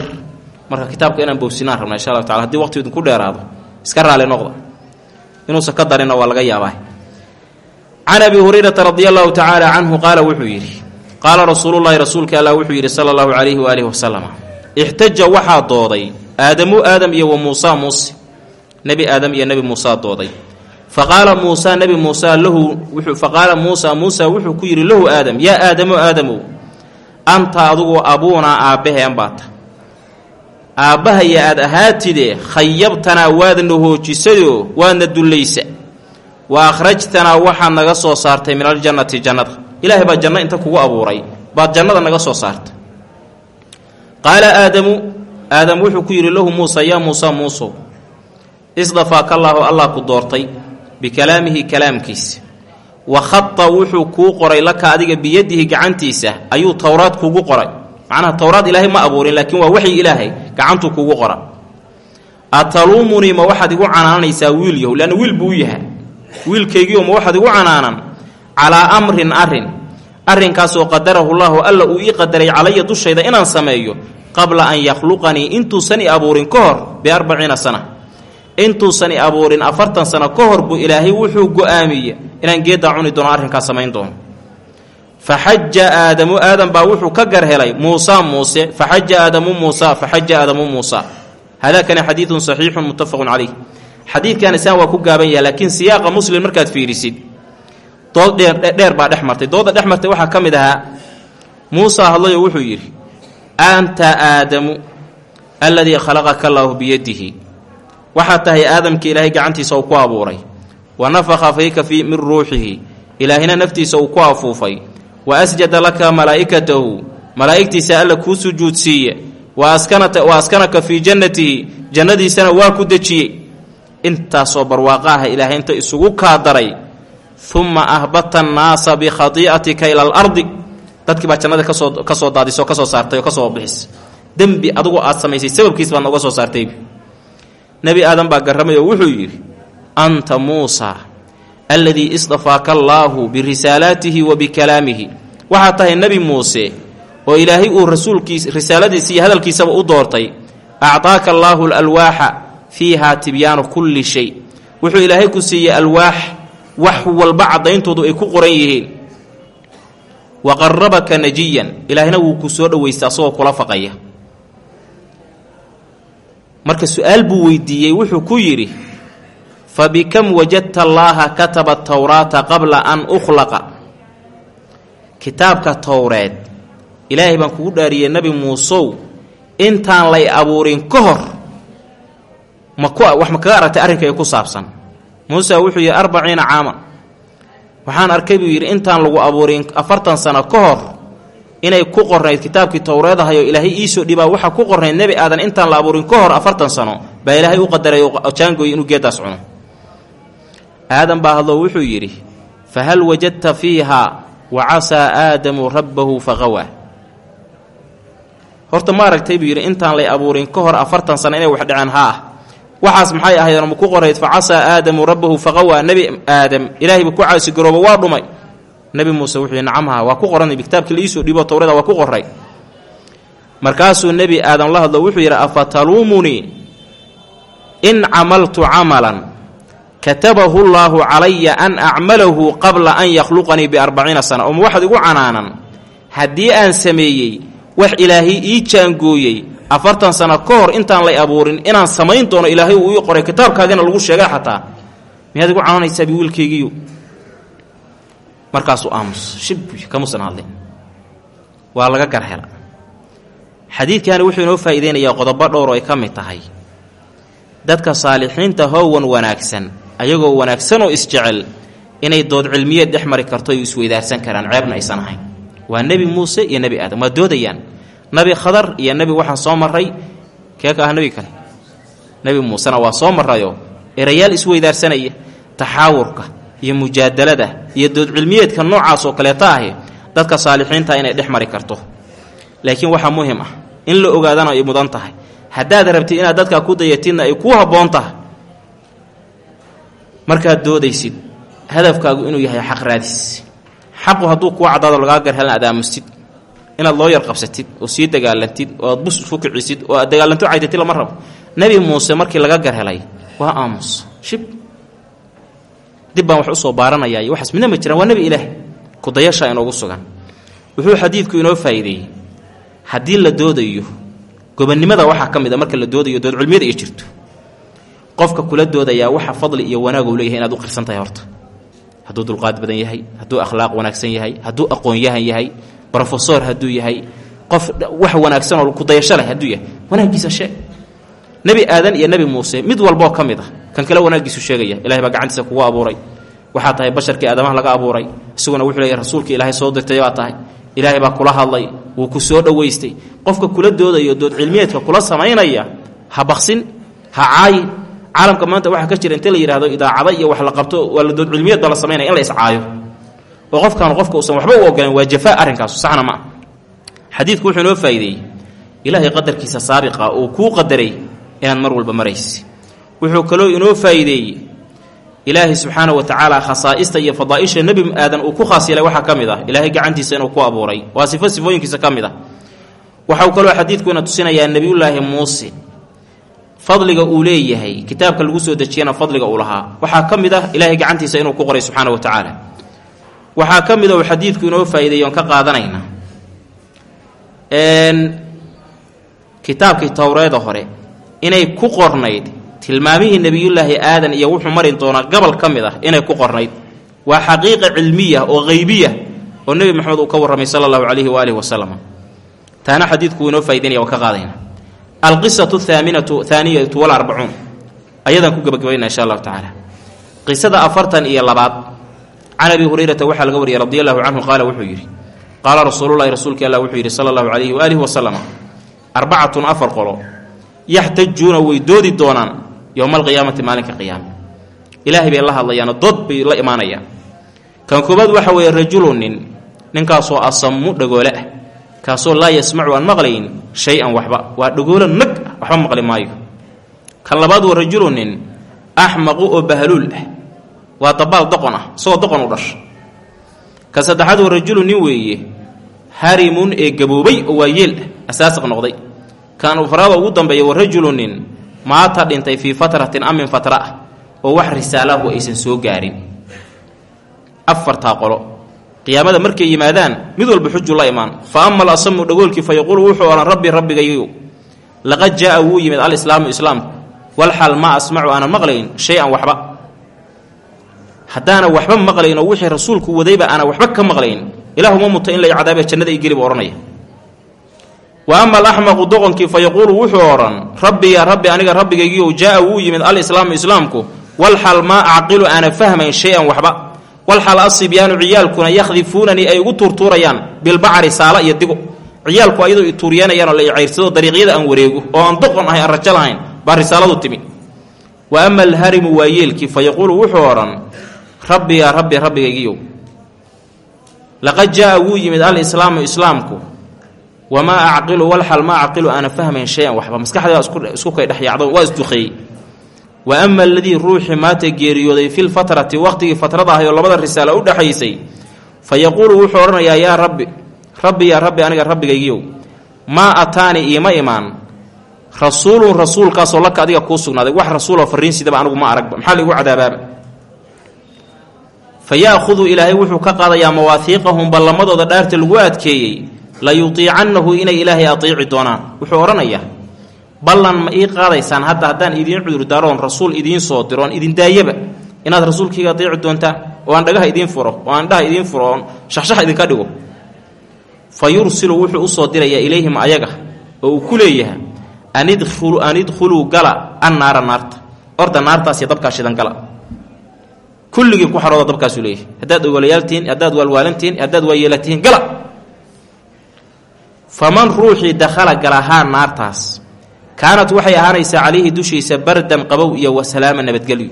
marka kitaabka inaan bowsinaan rabna insha allahu tacala haddii waqti idinku dheeraado iska raali noqda. Inuusan ka darinna waa laga yaabaa. Can abi hurayrata radia allahu tacaala canhu qaala wuxuu yidhi qaala rasuulullahi rasuulka allah wuxuu yidhi sala allahu calayhi waalihi wasalam ixtaja waxaa dooday aadamu aadam iyo wa muusaa muuse nebi aadam iyo nebi muusaa dooday. Fa qaala muusaa nebi muusaa lahu faqaala muusaa muusaa wuxuu ku yidhi lahu aadam yaa aadamu aadamow anta adugu abuunaa aabbaheen baata. Aabbahaya aad ahaatide khayabtanaa waadna hoojisayoo waadna dullaysa. Wa akhrajtanaa waxaad naga soo saartay min aljannati jannada. Ilaahay baa janno inta kugu abuuray baad jannada naga soo saartay. Qaala aadamu aadam wuxuu ku yidhi lahu muusa yaa muusa muusow isdafaakallaahu allah ku doortay bikalaamihi kalaamkiisa. Wa khata wuxuu kuu qoray laka adiga biyadihi gacantiisa ayuu towraad kugu qoray. Macnaha towraad ilaahay ma abuurin laakiin waa waxyi ilaahay gacantuu kugu qora. Ataluumunii ma waxaad igu canaananaysaa wiil yahow leanna wiil buu u yahaa wiilkaygiio ma waxaad igu canaanan? Calaa amrin arrin. Arrinkaasoo qadarahu llaahu alla uu ii qadaray calaya dushayda inaan sameeyo qabla an yakhluqanii intuusan i abuurin ka hor biarbaciina sana. Intuusan i abuurin afartan sano ka hor buu ilaahay wuxuu go'aamiye inaan geeddaa cuni doono arrinkaas samayn doono. Fa xaja aadamu aadam baa wuxuu ka gar helay muusa muuse. Fa xaja aadamu muusa. Fa xaja aadamu muusa. Haadaakani xadiidun saxiixun muttafaqun caleyh xadiidkan isaan waa ku gaaban yahay laakiin siyaaqa muslim markaad fiirisid dood dheer baa dhex martay. Dooda dhex martay waxaa ka mid ahaa muusa hadlayo wuxuu yidhi anta aadamu alladii khalaqaka allaahu biyadihi waxaad tahay aadamkii ilaahay gacantiisa uu ku abuuray wa nafakha fayka fi min ruuxihi ilaahina naftiisa uu ku afuufay wa asjada laka malaa'ikatahu malaa'igtiisa alla kuu sujuudsiiye wa askanaka fii jannatihi jannadiisana waa ku dejiyey intaasoo barwaaqo ah ilaahay inta isugu kaa daray uma ahbata annaasa bikhadii'atika ila alardi dadkii baa jannada ka soo ka soo daadisoo ka soo saartay oo ka soo bixis. Dembi adugu aad samaysay sababkiis baad nooga soo saartayb nebi aadan baa garramay oo wuxuu yidhi anta muusa alladii istafaaka allaahu birisaalaatihi wa bikalaamihi. Waxaad tahay nebi muuse oo ilaahay uu rasuulkiis risaaladiisa iyo hadalkiisaba u doortay acdaaka allaahu alalwaaxa fiihaa tibyaanu kulli shay. Wuxuu ilaahay ku siiyey alwaax wax walba caddayntoodu ay ku qoran yihiin wa qarabaka najiyan. Ilaahina wuu ku soo dhowaystay asagoo kula faqaya. Marka su'aal buu weydiiyey wuxuu ku yidhi fa bikam wajadta allaaha kataba tawraata qabla an ukhlaqa. Kitaabka towreed ilaahay baan kugu dhaariyey nebi muusow intaan lay abuurin ka hor ma wax ma kaga aragtay arrinka ku saabsan? Muuse wuxuu yidhi arbaciina caama waxaan arkay buu yidhi intaan lagu abuurin afartan sano ka hor inay ku qornayd kitaabkii towreed ahay oo ilaahay iisoo dhibaa waxa ku qornayd nebi aadan intaan la abuurin ka hor afartan sano baa ilaahay u qadaray oo jaangooyey inuu geeddaas cuno. Aadan baa hadloo wuxuu yidhi fa hal wajadta fiiha wa casaa aadamu rabbahu faqawaa horta ma aragtay buu yidhi intaan lay abuurin ka hor afartan sano inay wax dhaceen haa waxaas maxay ahaydeen ma ku qorayd fa casaa aadamu rabbahu faqawaa nebi aadam. Ilaahayba ku caasigarooba waa dhumay. Nebi muuse wuxuu yidhi nacamha waa ku qoran kitaabkii laiisoo dhiibo towrada waa ku qoray. Markaasuu nebi aadam la hadlo wuxuu yidhi afa taluumunii in camaltu camalan? Katabahu llaahu calaya an acmalahu qabla an yakhluqanii biarbaciina sana. Ooma waxaad igu canaanan. Haddii aan sameeyey wax ilaahay ii jaangooyey afartan sano ka hor intaan lay abuurin inaan samayn doono ilaahay uu ii qoray kitaabkaagana lagu sheegay xataa. Miyaad igu canaanaysaa bi wiilkaygiiyo markaasuu aamus shib kamuusan hadlin. Waa laga gar hela. Xadiidkani wuxuu inoo faa'iideynayaa qodobo dhowr oo ay ka mid tahay. Dadka saalixiinta hoowan wanaagsan ayagoo wanaagsan oo isjecel inay dood cilmiyeed dhex mari karto ay isweydaarsan karaan ceebna aysan ahayn. Waa nebi muuse iyo nebi aadam waa doodayaan nebi khadar iyo nebi waxaan soo maray kee ka ah nebi kale? Nebi muusena waa soo marayoo erayaal isweydaarsanaya taxaawurka iyo mujaadalada iyo dood cilmiyeedka noocaas oo kaleeta ahi dadka saalixiinta inay dhex mari karto. Laakiin waxaa muhiim ah in la ogaadana ay mudan tahay. Haddaad rabtid inaad dadkaa ku dayatidna ay kuu habboon tahay markaad doodaysid hadafkaagu inuu yahay xaq raadis. Xaqu hadduu kuu caddaado lagaa gar helan aad aamustid inaad loo yar qabsatid oo sii dagaalantid oo aad bus isku kicisid oo aad dagaalanto caytatid lama rabo. Nebi muuse markii laga gar helay waa aamus shib. Dib baan wax u soo baaranayaa iyo waxaas midna ma jiraan waa nebi ilaah kudayasha inoogu sugan. Wuxuu xadiidku inoo faa'iideeyey haddii la doodayo gobonnimada waxaa ka mid a marka la doodayo dood cilmiyada iyo jirto. Qofka kula doodayaa waxa fadli iyo wanaag uu leeyahay inaad u qirsan tahay horta. Hadduu dulqaad badan yahay hadduu akhlaaq wanaagsan yahay hadduu aqoon-yahan yahay brofesor hadduu yahay qof wax wanaagsan oo kudayasho leh hadduu yahay wanaaggiisa sheeg nebi aadan iyo nebi muuse mid walboo ka mid ah kan kale wanaaggiisu sheegaya ilahay baa gacantiisa kugu abuuray. Waxaa tahay basharkii aadamaha laga abuuray isaguna wuxuu leeyahy rasuulkii ilaahay soo dirtay baa tahay. Ilaahay baa kula hadlay wuu ku soo dhowaystay. Qofka kula doodayo dood cilmiyeedka kula samaynaya ha baksin ha caayin caalamka maanta waxaa ka jira inta la yidhahdo idaacada iyo wax la qabto waa la dood cilmiyeed baa la samaynaya in la iscaayo oo qofkaan qofka uusan waxba u ogolan waa jafaa arrinkaasu saxna ma ah wuxuu inoo faa'iideeyey ilaahay qadarkiisa saabiqa uu kuu qadaray inaad mar walba maraysi. Wuxuu kaloo inoo faa'iideeyey ilaahay subxaana wa tacaala khasaa'ista iyo fadaa'isha nebi aadan uu ku khaas yeelay waxaa ah. Ilaahay gacantiisa inuu ku abuuray. Waa sifo sifooyinkiisa ka mid ah. Waxau kaloo xadiidku ina tusinayaa nebiyullaahi muuse. Fadliga uu leeyahay kitaabka lagu soo dejiyana fadliga uu lahaa. Waxaa ka mid ah ilaahay gacantiisa inuu ku qoray subxaana wa tacaala waxaa ka mid a uu xadiidku inoo faa'iideeyo on ka qaadanayna. Kitaabkii towreeda hore inay ku qornayd tilmaamihii nebiyullaahi aadan iyo wuxuu mari doonaa gobol ka mid ah inay ku qornayd waa xaqiiqa cilmiya oo haybiya oo nebi maxamed uu ka warramay sala allahu calayhi waalihi wasalam taana xadiidku inoo faa'idaynaya waan ka qaadayna. Alqisatu thaaminatu thaaniyatu walarbacuun ayadaan ku gebagabayna insha allahu tacaala qisada afartan iyo labaad can abi hurayrata waxaa laga wariyay radi allahu canhu qaala wuxuu yidhi qaala rasuululahi rasuulkii allah wuxuu yidhi sala allahu calayhi waalihi wasalam arbacatun afar qolo yaxtajuuna way doodi doonaan yowma alqiyaamati maalinka qiyaama ilaahay bay la hadlayaanoo dood bay la imaanayaan. Kan koobaad waxa weeye rajulu nin ninkaasoo asammu dhagoole ah kaasoo laa yasmacu aan maqlayn shay-an waxba waa dhagoolo nag ah waxba maqli maayo. Kan labaad waa rajulu nin axmaqu oo bahaluul ah waa dabaal doqon ah isagoo doqon u dhasha ka saddexaad waa rajulu weeye harimun ee gaboobay oo waa yeel ah noqday. Kan ufraada ugu dambeeya wa rajulu nin maata dhintay fii fatratin amin fatra ah oo wax risaalahu aysan soo gaarin. Afartaa qolo qiyaamada markay yimaadaan mid walba xuju la imaan. Fa ama alasamu dhagoolkii fa yaquulu wuxuu odhan rabbi rabbigayu laqad jaa wuu yimid alislaamu islaamku walxal ma asmacu aanan maqlayn shay-an waxba haddaana waxba maqlayn oo wixii rasuulku wadayba aanan waxba ka maqlayn ilaahuma muta in lay cadaabe jannada i gelibu odhanaya. Wa ama alaxmaqu doqonkii fa yaquulu wuxuu odhan rabbi yaa rabbi aniga rabbigaygiiyow jaa wuu yimid alislaamu islaamku. Walxal maa acqilu aana fahmayn shay-an waxba. Walxal asibyaanu ciyaalkuna yakhdifuunanii ay ugu tuurtuurayaan bilbacri saala iyo digo ciyaalku ayadoo i tuuryeynayaan oo la icayrsado dariiqyada aan wareego oo aan doqon ahay aan rajo lahayn timi. Wa ama alharimu waa yeelkii fa wuxuu odhan rabbi yaa rabbi rabbigaygiiyow laqad jaa wuu yimid alislaamu islaamku. wamaa acqilu walxal maa acqilu aana fahmayn shay-an waxba. Maskaxdii isku kay dhexyaacdo waa isduqeeyey. wa ama aladii ruuxii maata geeriyooday filfatrati waqtigii fatrada ahay oo labada risaalo u dhexaysay fa yaquulu wuxuu odhanayaa yaa rabbi rabbi yaa rabbi aniga rabbigaygiyow maa ataani iima imaan? Rasuulun rasuulkaasoo laka adiga kuu sugnaaday. Wax rasuuloo farriin sidaba anigu ma aragba. Maxaa laigu cadaabaaba fa ya'khudu ilaahay wuxuu ka qaadayaa mawaahiiqahum ballamadooda dhaarta lagu adkeeyey la yutiicannahu inay ilaahay atiici doonaan wuxuu odhanayaa ballan ma ii qaadaysaan hadda haddaan idiin cudurdaaroon rasuul idiin soo diroon idin daayaba inaad rasuulkayga atiici doontaan oo aan dhagaha idiin furo oo aan dhaha idiin furo oon shaxshax idinka dhigo fa yursilu wuxuu u soo dirayaa ilayhim ayaga oo uu ku leeyahay an idkhulu an idkhuluu gala an naara naarta orda naartaas iyo dabkaa shidan gala kulligiin ku xarooda dabkaasuu leeyahay. Haddaad ogolayaaltihiin haddaad waalwaalantihiin haddaad waayeelatihiin gala! Faman ruuxii dakhala galahaa naartaas kaanat waxay ahaanaysaa calayhi dushiisa bardan qabow iyo wasalaama nabadgelyo.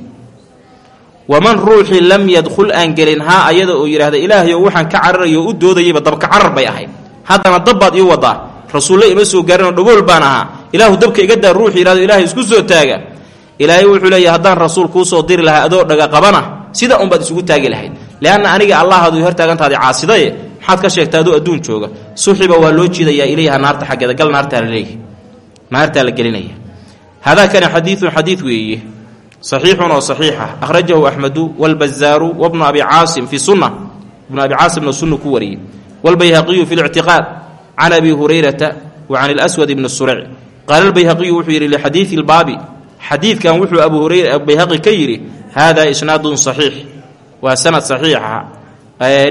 Waman ruuxii lam yadkhul aan gelin haa ayada oo yidhaahda ilaahayow waxaan ka cararayo oo u doodayayba dabka carar bay ahayd. Haddana dabbaad ii wadaa rasuulle ima soo gaarinoo dhagool baan ahaa. Ilaahu dabka iga daa ruuxii yidhahdo ilaahay isku soo taaga. Ilaahay wuxuu leeyahy haddaan rasuul kuu soo diri lahaa adoo dhaga qabana sida unbaad isugu taagi lahayd. Leanna aniga allahaadu hortaagantaadi caasidaye maxaad ka sheegtaa aduu adduun jooga. Suxiba waa loo jiidayaa ilayha naarta xaggeeda gal naartaa la gelinaya. Hadaa kani xadiidun xadiid weeye saxiixun oo saxiixa akhrajahu axmedu walbazaaru wabnu abi caasim fi sunna ibnu abi caasimna sunnu ku wariyey. Walbayhaqiyu fi lictiqaad can abi hurayrata wa can اlswad ibni surec qaala albayhaqiyu wuxuu yidhi lixadiidi lbaabi xadiidkan wuxuu abu hurayra bayhaqi ka yidhi haadaa isnaadun saxiix. Waa sanad saxiixa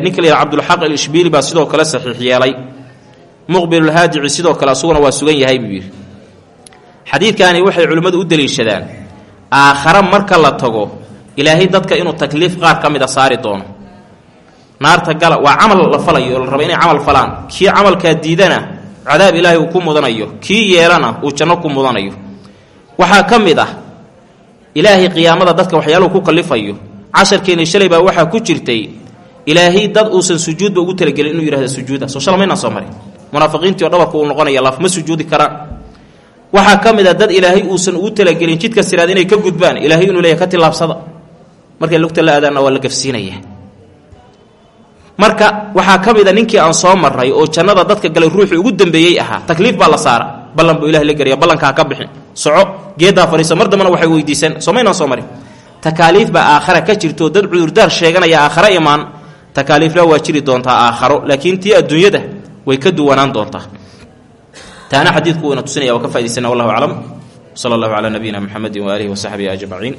ninka la yidhaha cabdulxaq alishbiili baa sidoo kale saxiix yeelay. Muqbilulhaadici sidoo kale asuguna waa sugan yahay buu yidhi. Xadiidkani waxay culimmadu u deliishadaan. Aakhare marka la tago ilaahay dadka inuu takliif qaar ka mida saari doono. Naarta gala waa camal la falayo oo la raba inay camal falaan. Kii camalkaa diidana cadaab ilaahay uu ku mudanayo kii yeelana uu janno ku mudanayo waxaa ka mid ah ilaahay qiyaamada dadka waxyaaluhu ku kalifayo casharkeenni shalay baa waxaa ku jirtay ilaahay dad uusan sujuudba ugu talagelin inuu yidhahda sujuuda. Soo shalmaynaan soo marin. Munaafiqiintii oo uu noqonaya laf ma sujuudi karaan. Waxaa ka mid a dad ilaahay uusan ugu talagelin jidka siraad inay ka gudbaan ilaahay inuu leeyahy ka tilaabsada markay lugta la aadaanna waa la gafsiinaya. Marka waxaa ka mid a ninkii aan soo marray oo jannada dadka galay ruuxii ugu dambeeyey ahaa takliif baa la saara ballan buu ilahay la gelaya ballanka ha ka bixin soco geeddaa fadhiiso mar dambana waxay weydiiseen soomaynaan soo marin. Takaaliif baa aakhara ka jirto dad cudurdaar sheeganaya aakhara imaan. Takaaliifla waa jiri doontaa aakharo laakiin tii adduunyada way ka duwanaan doontaa taana xadiidku ina tusinaya waa ka faidaysana wallahu aclam. Sala allahu calaa nabiyina muxamedi waaalihi wasaxbihi ajmaciin